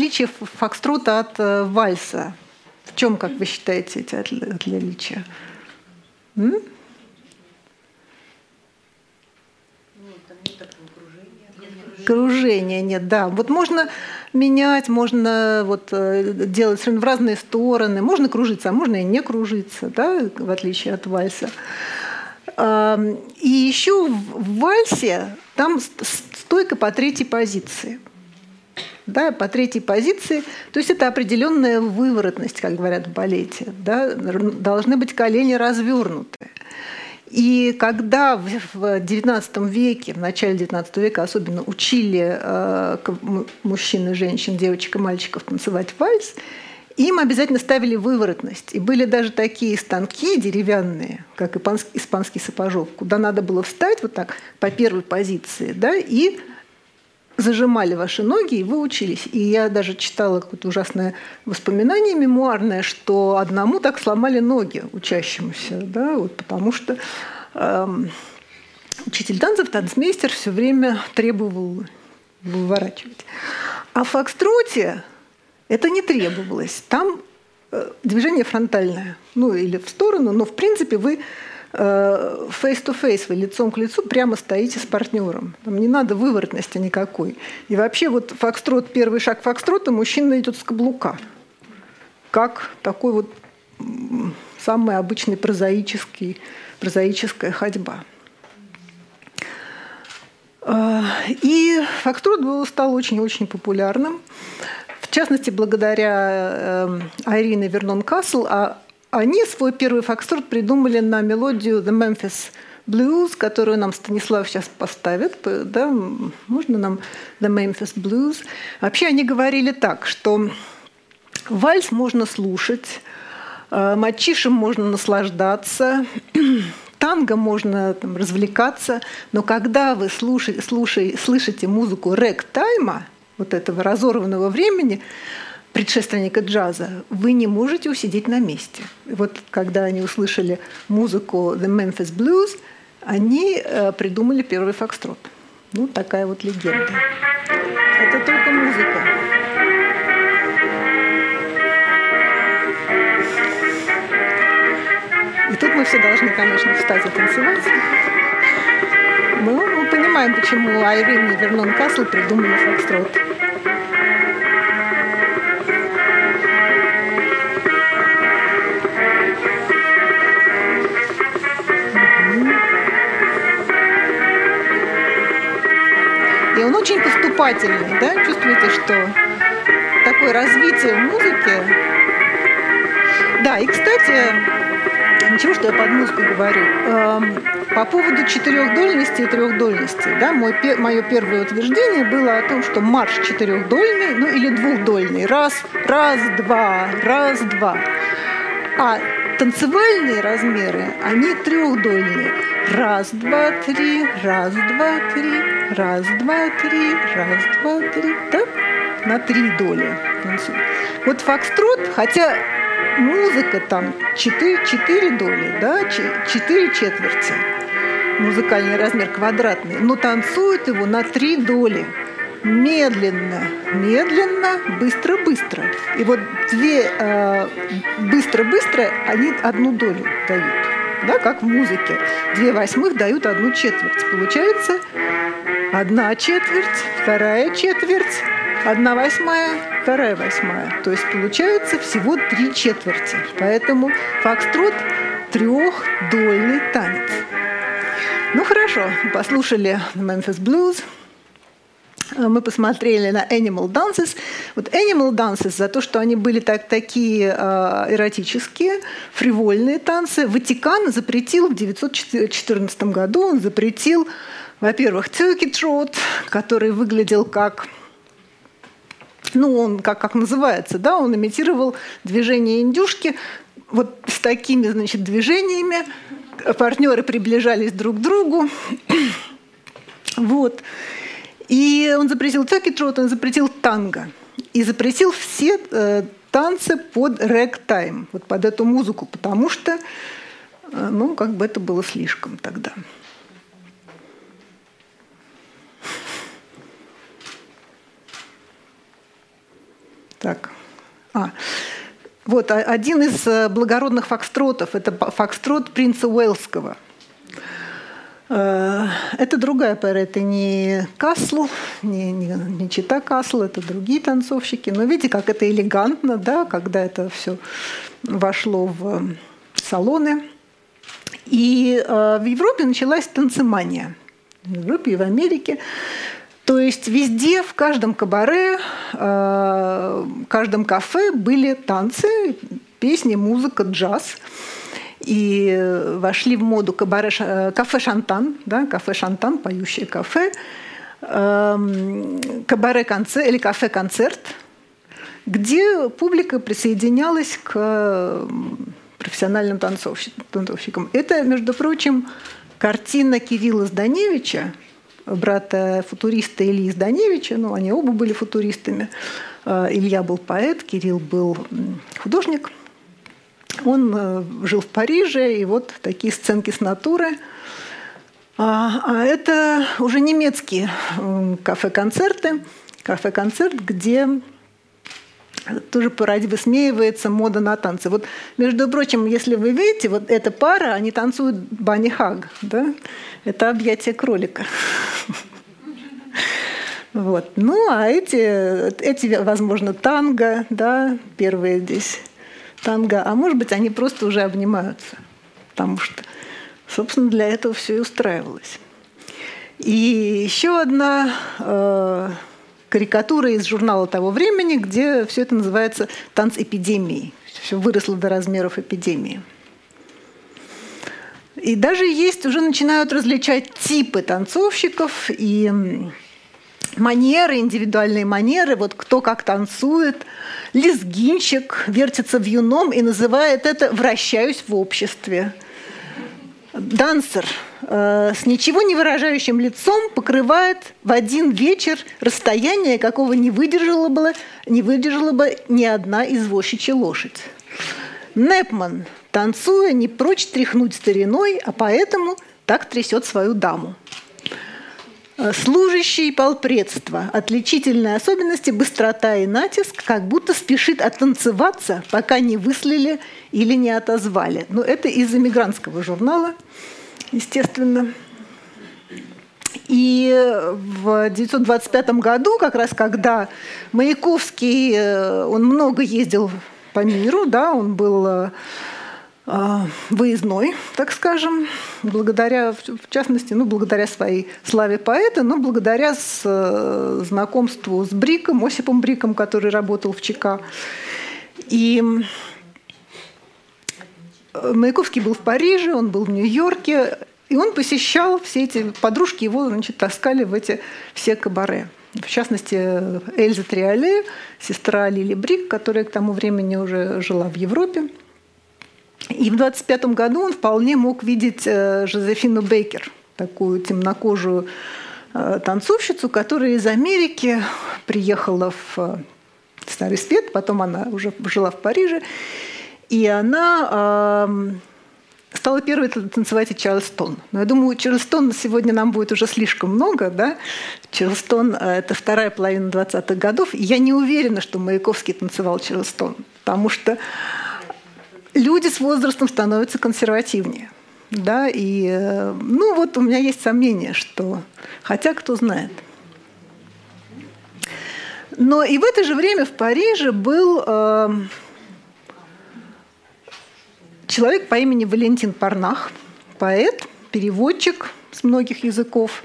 Отличие фокстрота от э, вальса? В чем, как вы считаете, эти отличия? М? кружения нет, да. Вот можно менять, можно вот э, делать в разные стороны, можно кружиться, а можно и не кружиться, да, в отличие от вальса. И еще в вальсе там стойка по третьей позиции да, по третьей позиции. То есть это определенная выворотность, как говорят в балете. Да, должны быть колени развернуты. И когда в XIX веке, в начале XIX века особенно учили э, мужчин и женщин, девочек и мальчиков танцевать вальс, им обязательно ставили выворотность. И были даже такие станки деревянные, как испанский сапожок, куда надо было встать вот так по первой позиции да, и зажимали ваши ноги, и вы учились. И я даже читала какое-то ужасное воспоминание мемуарное, что одному так сломали ноги учащемуся, да, вот потому что эм, учитель танцев, танцмейстер все время требовал выворачивать. А в фокстроте это не требовалось. Там э, движение фронтальное, ну или в сторону, но в принципе вы face-to-face, вы лицом к лицу прямо стоите с партнером. Там не надо выворотности никакой. И вообще вот фокстрот, первый шаг фокстрота, мужчина идет с каблука. Как такой вот самый обычный прозаический, прозаическая ходьба. Э, и фокстрот стал очень-очень популярным. В частности, благодаря эм, Айрине Вернон Касл, а они свой первый фокстрот придумали на мелодию The Memphis Blues, которую нам Станислав сейчас поставит. Да, можно нам The Memphis Blues? Вообще они говорили так, что вальс можно слушать, э, мачишем можно наслаждаться, <clears throat> танго можно там, развлекаться, но когда вы слушай, слушай, слышите музыку рэг-тайма, вот этого разорванного времени, предшественника джаза, вы не можете усидеть на месте. Вот когда они услышали музыку The Memphis Blues, они э, придумали первый фокстрот. Ну, такая вот легенда. Это только музыка. И тут мы все должны, конечно, встать и танцевать. Но мы понимаем, почему Айрин и Вернон Касл придумали фокстрот. Очень поступательный, да? Чувствуете, что такое развитие в музыке. Да, и, кстати, Ничего, что я под музыку говорю. Эм, по поводу четырехдольности и трехдольности. Да, мой, мое первое утверждение было о том, что марш четырехдольный, ну или двухдольный. Раз, раз, два, раз, два. А танцевальные размеры, они трехдольные. Раз, два, три, раз, два, три, раз, два, три, раз, два, три. Да? На три доли танцуют. Вот фокстрот, хотя музыка там 4, 4 доли, да, 4 четверти. Музыкальный размер квадратный. Но танцуют его на 3 доли. Медленно, медленно, быстро-быстро. И вот две э, быстро-быстро, они одну долю дают. Да, как в музыке. Две восьмых дают одну четверть. Получается одна четверть, вторая четверть, одна восьмая, вторая восьмая. То есть получается всего три четверти. Поэтому фокстрот – трехдольный танец. Ну хорошо, послушали Memphis Blues, мы посмотрели на Animal Dances. Вот Animal Dances за то, что они были так, такие э, эротические, фривольные танцы, Ватикан запретил в 1914 году, он запретил, во-первых, Turkey Trot, который выглядел как ну, он как, как называется, да, он имитировал движение индюшки вот с такими, значит, движениями. Партнеры приближались друг к другу. <clears throat> вот. И он запретил трот, он запретил танго. И запретил все э, танцы под рэк-тайм, вот под эту музыку, потому что, э, ну, как бы это было слишком тогда. Так. А. Вот один из э, благородных фокстротов – это фокстрот принца Уэльского. Э, это другая пара, это не Касл, не, не, не Чита Касл, это другие танцовщики. Но видите, как это элегантно, да, когда это все вошло в салоны. И э, в Европе началась танцемания. В Европе и в Америке. То есть везде, в каждом кабаре, э, в каждом кафе были танцы, песни, музыка, джаз. И вошли в моду кабаре, э, кафе «Шантан», да, кафе «Шантан», поющее кафе, эм, кабаре-концерт или кафе-концерт, где публика присоединялась к профессиональным танцовщикам. Это, между прочим, картина Кирилла Зданевича – брата футуриста Ильи Зданевича, ну, они оба были футуристами. Илья был поэт, Кирилл был художник. Он э, жил в Париже, и вот такие сценки с натуры. А, а это уже немецкие кафе-концерты, кафе-концерт, где тоже породи высмеивается мода на танцы. Вот, между прочим, если вы видите, вот эта пара, они танцуют бани хаг, да? Это объятие кролика. <laughs> Вот. Ну, а эти, эти, возможно, танго, да, первые здесь танго, а может быть, они просто уже обнимаются, потому что, собственно, для этого все и устраивалось. И еще одна э, карикатура из журнала того времени, где все это называется танц эпидемии. Все выросло до размеров эпидемии. И даже есть, уже начинают различать типы танцовщиков и манеры, индивидуальные манеры, вот кто как танцует. Лезгинщик вертится в юном и называет это «вращаюсь в обществе». Дансер э, с ничего не выражающим лицом покрывает в один вечер расстояние, какого не выдержала бы, не выдержала бы ни одна извозчичья лошадь. Непман, танцуя, не прочь тряхнуть стариной, а поэтому так трясет свою даму. Э, служащий полпредства. Отличительные особенности – быстрота и натиск, как будто спешит оттанцеваться, пока не выслали или не отозвали. Но это из эмигрантского журнала, естественно. И в 1925 году, как раз когда Маяковский, э, он много ездил по миру, да, он был э, выездной, так скажем, благодаря, в частности, ну, благодаря своей славе поэта, но благодаря с, э, знакомству с Бриком, Осипом Бриком, который работал в ЧК. И э, Маяковский был в Париже, он был в Нью-Йорке, и он посещал все эти подружки его, значит, таскали в эти все кабаре. В частности, Эльза Триоле, сестра Лили Брик, которая к тому времени уже жила в Европе. И в 25 году он вполне мог видеть э, Жозефину Бейкер, такую темнокожую э, танцовщицу, которая из Америки приехала в э, Старый Свет, потом она уже жила в Париже, и она стала первой танцевать Чарльстон. Но я думаю, Чарльстон сегодня нам будет уже слишком много. Да? Чарльстон – это вторая половина 20-х годов. И я не уверена, что Маяковский танцевал Чарльстон, потому что люди с возрастом становятся консервативнее. Да, и э, ну вот у меня есть сомнение, что хотя кто знает. Но и в это же время в Париже был э, человек по имени Валентин Парнах, поэт, переводчик с многих языков,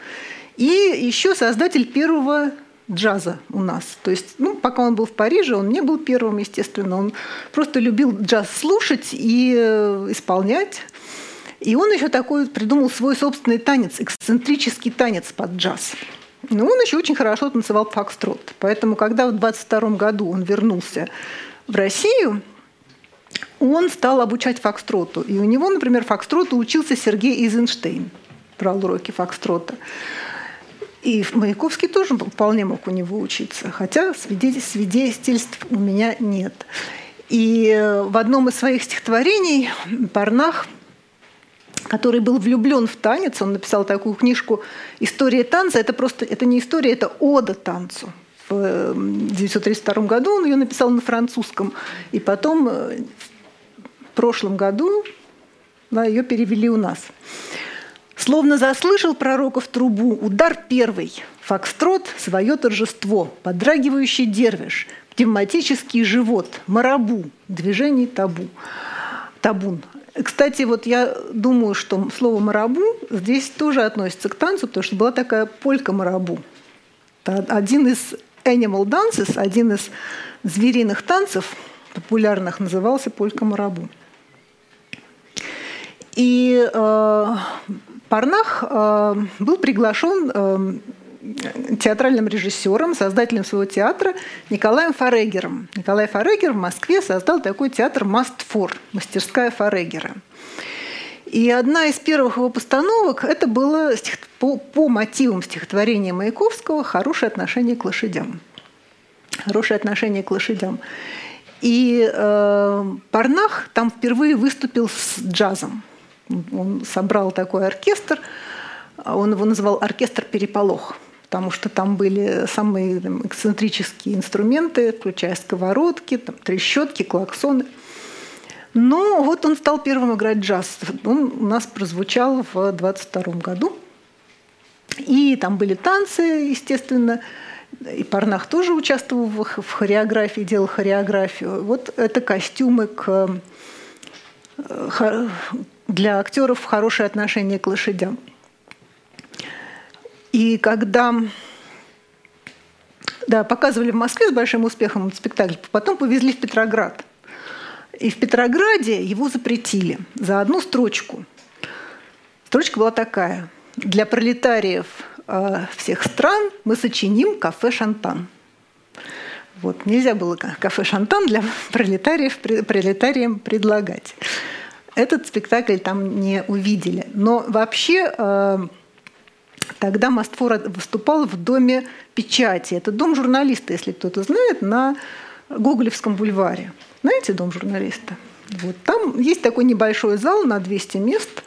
и еще создатель первого джаза у нас. То есть, ну, пока он был в Париже, он не был первым, естественно. Он просто любил джаз слушать и э, исполнять. И он еще такой придумал свой собственный танец, эксцентрический танец под джаз. Но он еще очень хорошо танцевал фокстрот. Поэтому, когда в 22 году он вернулся в Россию, он стал обучать фокстроту. И у него, например, фокстроту учился Сергей Изенштейн, брал уроки фокстрота. И Маяковский тоже вполне мог у него учиться, хотя свидетельств у меня нет. И в одном из своих стихотворений Парнах, который был влюблен в танец, он написал такую книжку «История танца». Это просто это не история, это ода танцу. В 1932 э, году он ее написал на французском, и потом э, в прошлом году да, ее перевели у нас. Словно заслышал пророков трубу, удар первый, фокстрот, свое торжество, подрагивающий дервиш, пневматический живот, марабу, движение табу, табун. Кстати, вот я думаю, что слово «марабу» здесь тоже относится к танцу, потому что была такая полька «марабу». Это один из animal dances, один из звериных танцев популярных назывался полька «марабу». И э, Парнах э, был приглашен э, театральным режиссером, создателем своего театра Николаем Форегером. Николай Форегер в Москве создал такой театр «Мастфор», мастерская Форегера. И одна из первых его постановок это было по, по мотивам стихотворения Маяковского «Хорошее отношение к лошадям». «Хорошее отношение к лошадям». И э, Парнах там впервые выступил с джазом. Он собрал такой оркестр, он его называл оркестр «Переполох». потому что там были самые там, эксцентрические инструменты, включая сковородки, там, трещотки, клаксоны. Но вот он стал первым играть джаз. Он у нас прозвучал в 22 году. И там были танцы, естественно, и Парнах тоже участвовал в, хореографии, делал хореографию. Вот это костюмы к, э, для актеров хорошее отношение к лошадям. И когда да, показывали в Москве с большим успехом этот спектакль, потом повезли в Петроград. И в Петрограде его запретили за одну строчку. Строчка была такая. Для пролетариев э, всех стран мы сочиним кафе «Шантан». Вот, нельзя было кафе «Шантан» для пролетариев, пролетариям предлагать. Этот спектакль там не увидели. Но вообще э, Тогда Мастфор выступал в Доме печати. Это дом журналиста, если кто-то знает, на Гоголевском бульваре. Знаете дом журналиста? Вот. Там есть такой небольшой зал на 200 мест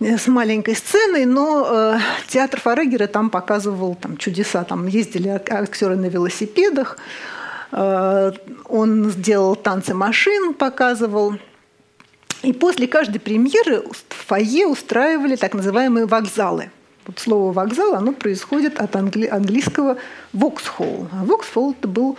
э, с маленькой сценой, но э, театр Фарегера там показывал там, чудеса. Там ездили актеры на велосипедах, э, он сделал танцы машин, показывал. И после каждой премьеры в фойе устраивали так называемые вокзалы – вот слово «вокзал» оно происходит от англи- английского «воксхолл». А «Воксхолл» это был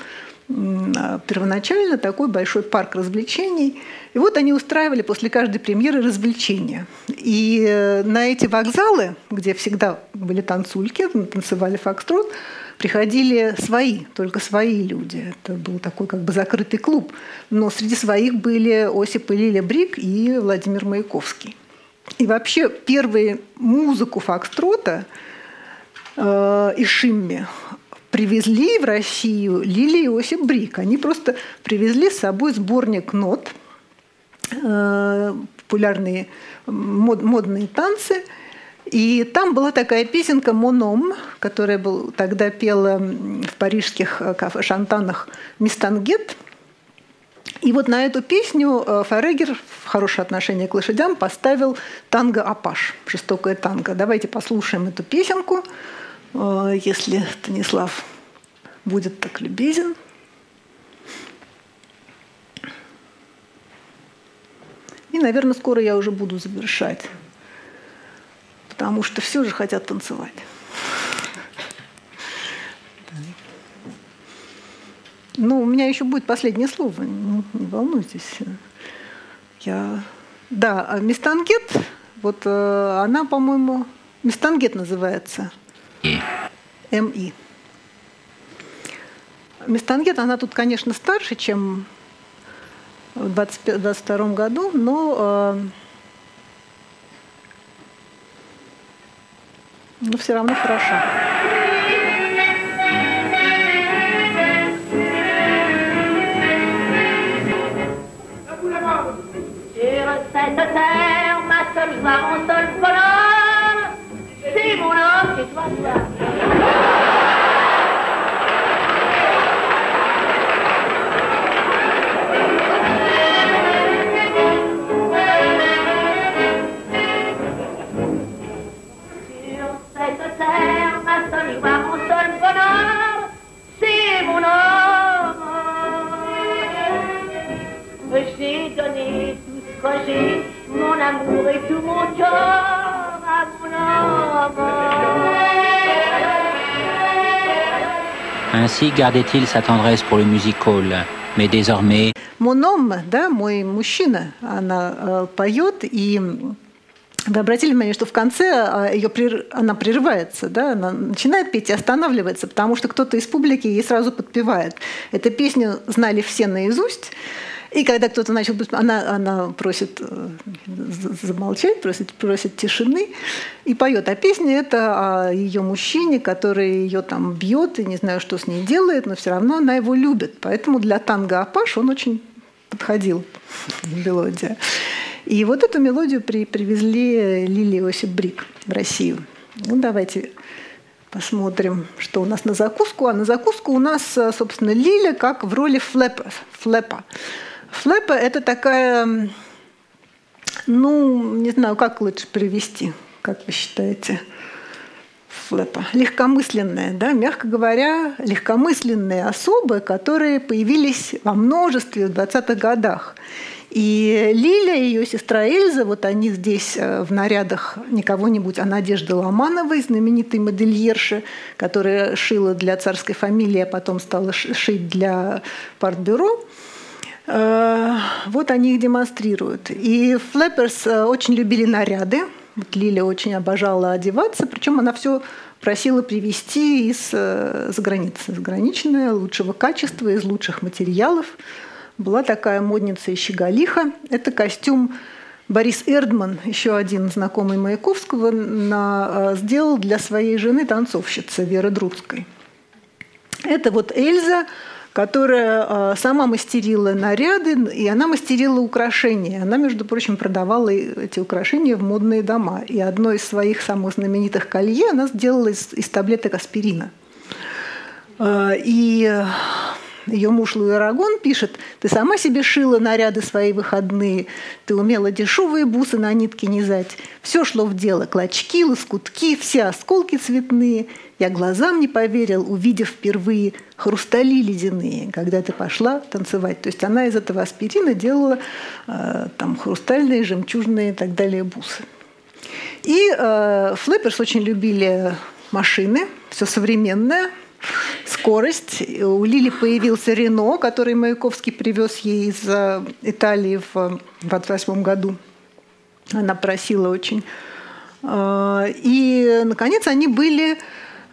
а, первоначально такой большой парк развлечений. И вот они устраивали после каждой премьеры развлечения. И э, на эти вокзалы, где всегда были танцульки, танцевали фокстрот, приходили свои, только свои люди. Это был такой как бы закрытый клуб. Но среди своих были Осип и Лиля Брик и Владимир Маяковский. И вообще первую музыку фокстрота э, и шимми привезли в Россию Лили и Осип Брик. Они просто привезли с собой сборник нот, э, популярные мод, модные танцы. И там была такая песенка «Моном», которая был, тогда пела в парижских э, кафе-шантанах «Мистангет», и вот на эту песню э, Фарегер в хорошее отношение к лошадям поставил танго «Апаш», жестокое танго. Давайте послушаем эту песенку, э, если Станислав будет так любезен. И, наверное, скоро я уже буду завершать, потому что все же хотят танцевать. Ну, у меня еще будет последнее слово, не, не волнуйтесь. Я... Да, а Мистангет, вот э, она, по-моему, Мистангет называется. И. МИ. Мистангет, она тут, конечно, старше, чем в 2022 году, но, э, но все равно хороша. cette terre, ma seule joie, mon seul bonheur, c'est mon homme, c'est toi, toi. Et tout mon cœur à mon Ainsi gardait-il sa tendresse pour le music hall, mais désormais... Mon homme, да, мой мужчина, она э, поет, и вы обратили внимание, что в конце а, ее она прерывается, да, она начинает петь и останавливается, потому что кто-то из публики ей сразу подпевает. Эту песню знали все наизусть, и когда кто-то начал, она, она просит э, замолчать, просит, просит тишины и поет. А песня это о ее мужчине, который ее там бьет и не знаю, что с ней делает, но все равно она его любит. Поэтому для танго Апаш он очень подходил, мелодия. И вот эту мелодию при, привезли Лили Осип Брик в Россию. Ну, давайте посмотрим, что у нас на закуску. А на закуску у нас, собственно, Лиля как в роли флепа. флепа. Флэпа – это такая, ну, не знаю, как лучше привести, как вы считаете? Флэпа. Легкомысленная, да, мягко говоря, легкомысленные особы, которые появились во множестве в 20-х годах. И Лиля и ее сестра Эльза, вот они здесь э, в нарядах не кого-нибудь, а Надежды Ломановой, знаменитой модельерши, которая шила для царской фамилии, а потом стала шить для партбюро. Э, вот они их демонстрируют. И Флэперс э, очень любили наряды. Вот Лиля очень обожала одеваться, причем она все просила привезти из за границы, заграничное, лучшего качества, из лучших материалов была такая модница и щеголиха. Это костюм Борис Эрдман, еще один знакомый Маяковского, на, а, сделал для своей жены танцовщицы Веры Друцкой. Это вот Эльза, которая а, сама мастерила наряды, и она мастерила украшения. Она, между прочим, продавала эти украшения в модные дома. И одно из своих самых знаменитых колье она сделала из, из таблеток аспирина. А, и ее муж Луи Арагон пишет, ты сама себе шила наряды свои выходные, ты умела дешевые бусы на нитке низать. Все шло в дело, клочки, лоскутки, все осколки цветные. Я глазам не поверил, увидев впервые хрустали ледяные, когда ты пошла танцевать. То есть она из этого аспирина делала э, там хрустальные, жемчужные и так далее бусы. И э, Флэперс очень любили машины, все современное, скорость. У Лили появился Рено, который Маяковский привез ей из э, Италии в 28 году. Она просила очень. Э, и, наконец, они были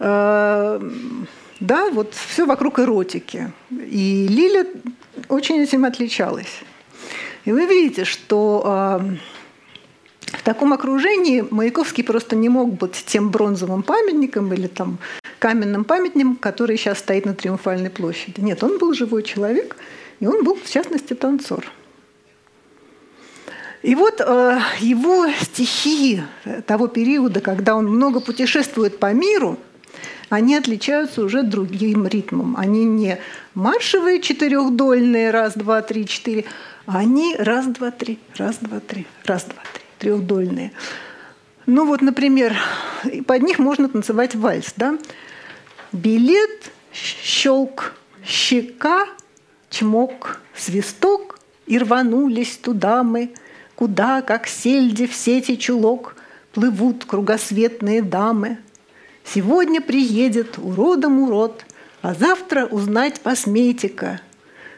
да, вот все вокруг эротики. И Лиля очень этим отличалась. И вы видите, что в таком окружении Маяковский просто не мог быть тем бронзовым памятником или там каменным памятником, который сейчас стоит на Триумфальной площади. Нет, он был живой человек, и он был, в частности, танцор. И вот э, его стихи того периода, когда он много путешествует по миру, они отличаются уже другим ритмом. Они не маршевые четырехдольные раз, два, три, четыре, а они раз, два, три, раз, два, три, раз, два, три, трехдольные. Ну вот, например, под них можно танцевать вальс, да? билет, щелк, щека, чмок, свисток, и рванулись туда мы, куда, как сельди в сети чулок, плывут кругосветные дамы. Сегодня приедет уродом урод, а завтра узнать посмейте-ка.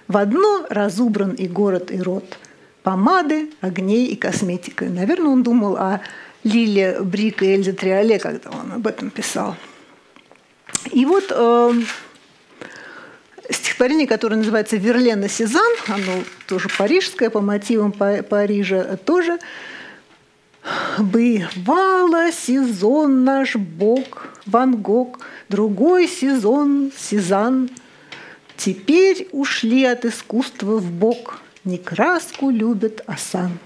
В одно разубран и город, и рот. Помады, огней и косметика. Наверное, он думал о Лиле Брик и Эльзе Триоле, когда он об этом писал. И вот э, стихотворение, которое называется «Верлена Сезанн», оно тоже парижское, по мотивам Парижа тоже. «Бывало сезон наш Бог, Ван Гог, другой сезон Сезанн, Теперь ушли от искусства в бок, не краску любят, а сан».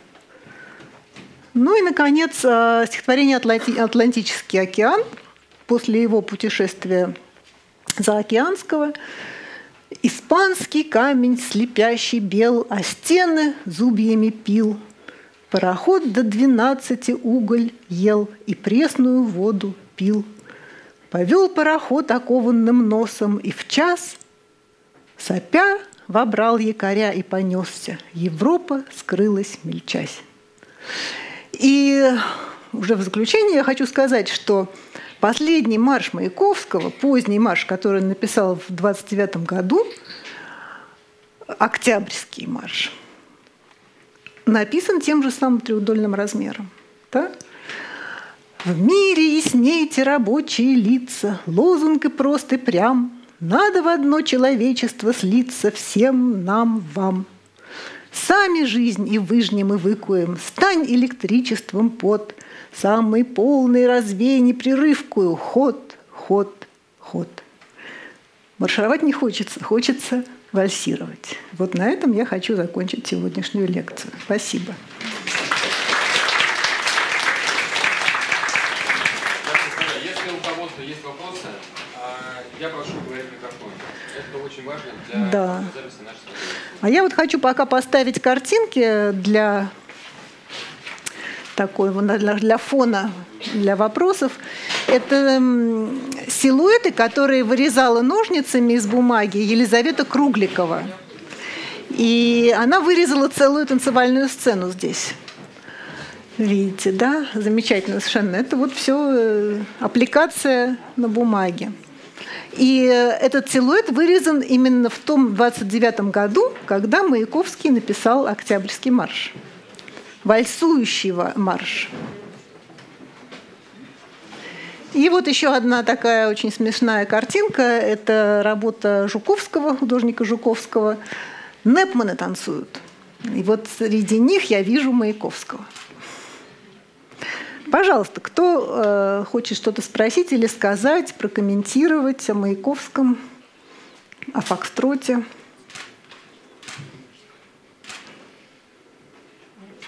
Ну и, наконец, э, стихотворение «Атлантический океан», после его путешествия заокеанского, испанский камень слепящий бел, а стены зубьями пил. Пароход до двенадцати уголь ел и пресную воду пил. Повел пароход окованным носом, и в час, сопя, вобрал якоря и понесся. Европа скрылась мельчась. И уже в заключение я хочу сказать, что Последний марш Маяковского, поздний марш, который он написал в 29 году, Октябрьский марш, написан тем же самым треугольным размером. Да? В мире яснейте рабочие лица, лозунг и прост и прям. Надо в одно человечество слиться всем нам, вам. Сами жизнь и выжнем и выкуем, стань электричеством под – Самый полный развей непрерывкую. Ход, ход, ход. Маршировать не хочется, хочется вальсировать. Вот на этом я хочу закончить сегодняшнюю лекцию. Спасибо. Если у кого-то есть вопросы, а, я прошу говорить в микрофоне. Это очень важно для да. А я вот хочу пока поставить картинки для такой для, для фона, для вопросов. Это силуэты, которые вырезала ножницами из бумаги Елизавета Кругликова. И она вырезала целую танцевальную сцену здесь. Видите, да? Замечательно совершенно. Это вот все э, аппликация на бумаге. И этот силуэт вырезан именно в том 29 году, когда Маяковский написал «Октябрьский марш». Вальсующий марш. И вот еще одна такая очень смешная картинка. Это работа Жуковского, художника Жуковского. Непманы танцуют. И вот среди них я вижу Маяковского. Пожалуйста, кто э, хочет что-то спросить или сказать, прокомментировать о Маяковском, о Фокстроте?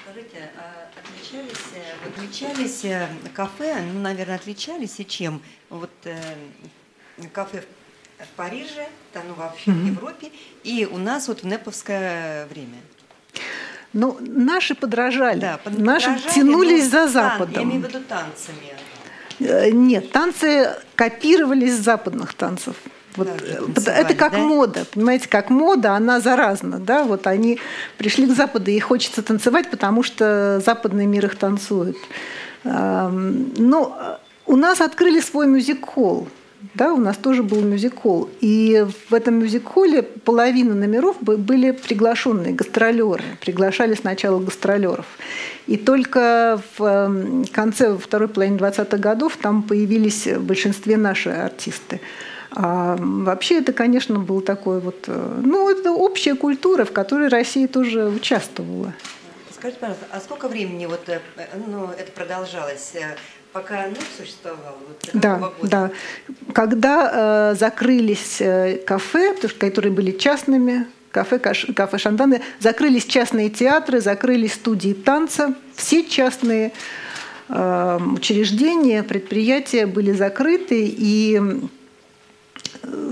Скажите, а отличались, э, отличались э, кафе, ну, наверное, отличались и чем? Вот э, кафе в Париже, там, ну, вообще mm-hmm. в Европе, и у нас вот в неповское время – ну, наши подражали. Да, под, наши тянулись за Западом. Я имею в виду танцами. Э, нет, танцы копировались с западных танцев. Вот, да, э, это как да? мода, понимаете, как мода, она заразна, да, вот они пришли к Западу, и хочется танцевать, потому что западный мир их танцует. Но э, у нас открыли свой мюзик-холл, да, у нас тоже был мюзик-холл. И в этом мюзик-холле половина номеров были приглашенные гастролеры. Приглашали сначала гастролеров. И только в эм, конце второй половины 20-х годов там появились в большинстве наши артисты. А вообще это, конечно, был такой вот, э, ну, это общая культура, в которой Россия тоже участвовала. Скажите, пожалуйста, а сколько времени вот, э, ну, это продолжалось? Пока НУП существовал? Вот, да, да. Когда э, закрылись э, кафе, потому что, которые были частными, кафе, кафе Шанданы, закрылись частные театры, закрылись студии танца, все частные э, учреждения, предприятия были закрыты, и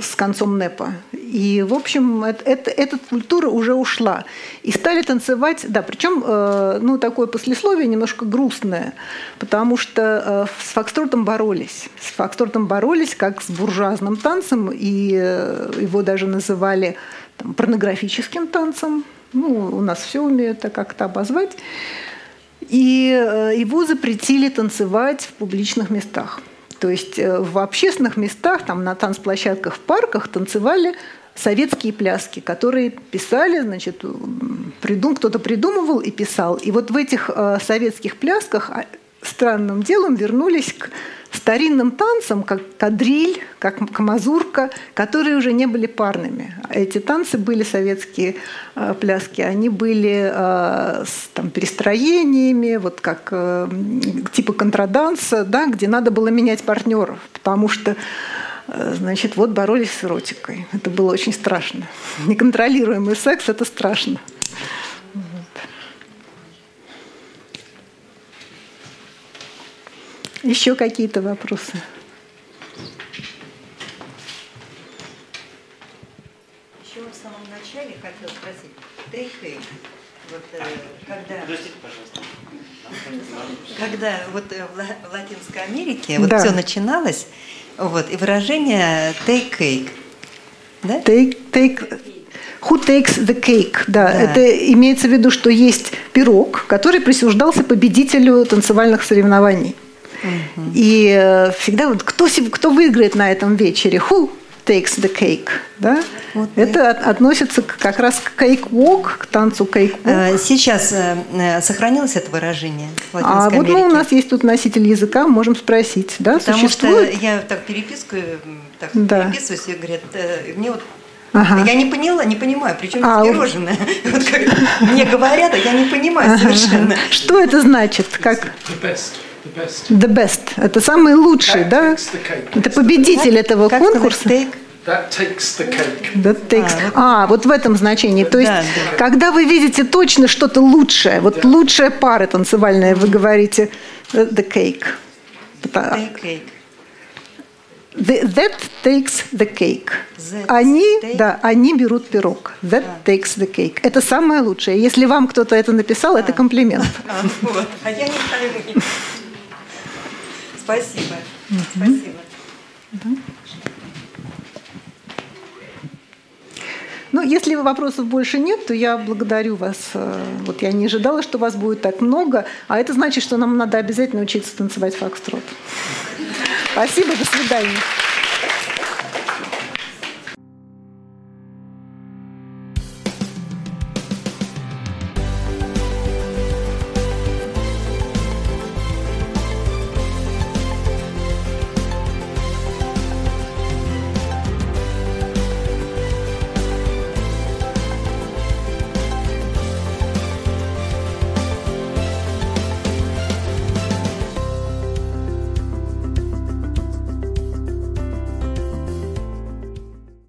с концом НЭПа. И, в общем, это, это, эта культура уже ушла. И стали танцевать, да, причем, э, ну, такое послесловие немножко грустное, потому что э, с фокстротом боролись. С фокстротом боролись как с буржуазным танцем, и э, его даже называли там, порнографическим танцем. Ну, у нас все умеют это как-то обозвать. И э, его запретили танцевать в публичных местах. То есть э, в общественных местах, там на танцплощадках, в парках танцевали советские пляски, которые писали, значит, придум, кто-то придумывал и писал. И вот в этих э, советских плясках а, странным делом вернулись к старинным танцам, как кадриль, как камазурка, которые уже не были парными. Эти танцы были советские э, пляски, они были э, с там, перестроениями, вот как э, типа контраданса, да, где надо было менять партнеров, потому что э, значит, вот боролись с эротикой. Это было очень страшно. Неконтролируемый секс – это страшно. Еще какие-то вопросы? Еще в самом начале хотел спросить. Тейхей, вот э, когда... Подождите, пожалуйста. Когда вот э, в Латинской Америке вот да. все начиналось, вот, и выражение take cake, да? Take, take, Who takes the cake? Да, да, это имеется в виду, что есть пирог, который присуждался победителю танцевальных соревнований. И э, всегда вот кто, кто выиграет на этом вечере? Who takes the cake? Да? Вот это от, относится как раз к walk, к танцу walk. Э, сейчас э, сохранилось это выражение в А вот ну, у нас есть тут носитель языка, можем спросить. Да, Потому существует? что я так переписку так да. переписываюсь, и говорят, мне вот Ага. Я не поняла, не понимаю, причем а, пирожное. <laughs> Вот как мне говорят, а я не понимаю ага. совершенно. Что это значит? Как? The best. The best. Это самый лучший, That да? Это победитель этого как конкурса. That takes the cake. That takes... А, а, вот в этом значении. То есть, да, да. когда вы видите точно что-то лучшее, вот да. лучшая пара танцевальная, вы говорите the cake. The cake. The, that takes the cake. That они, take... да, они берут пирог. That а. takes the cake. Это самое лучшее. Если вам кто-то это написал, а. это комплимент. <laughs> А, вот. а я не Спасибо. Спасибо. Да. Ну, если вопросов больше нет, то я благодарю вас. Э, вот я не ожидала, что вас будет так много, а это значит, что нам надо обязательно учиться танцевать фокстрот. Спасибо, до свидания.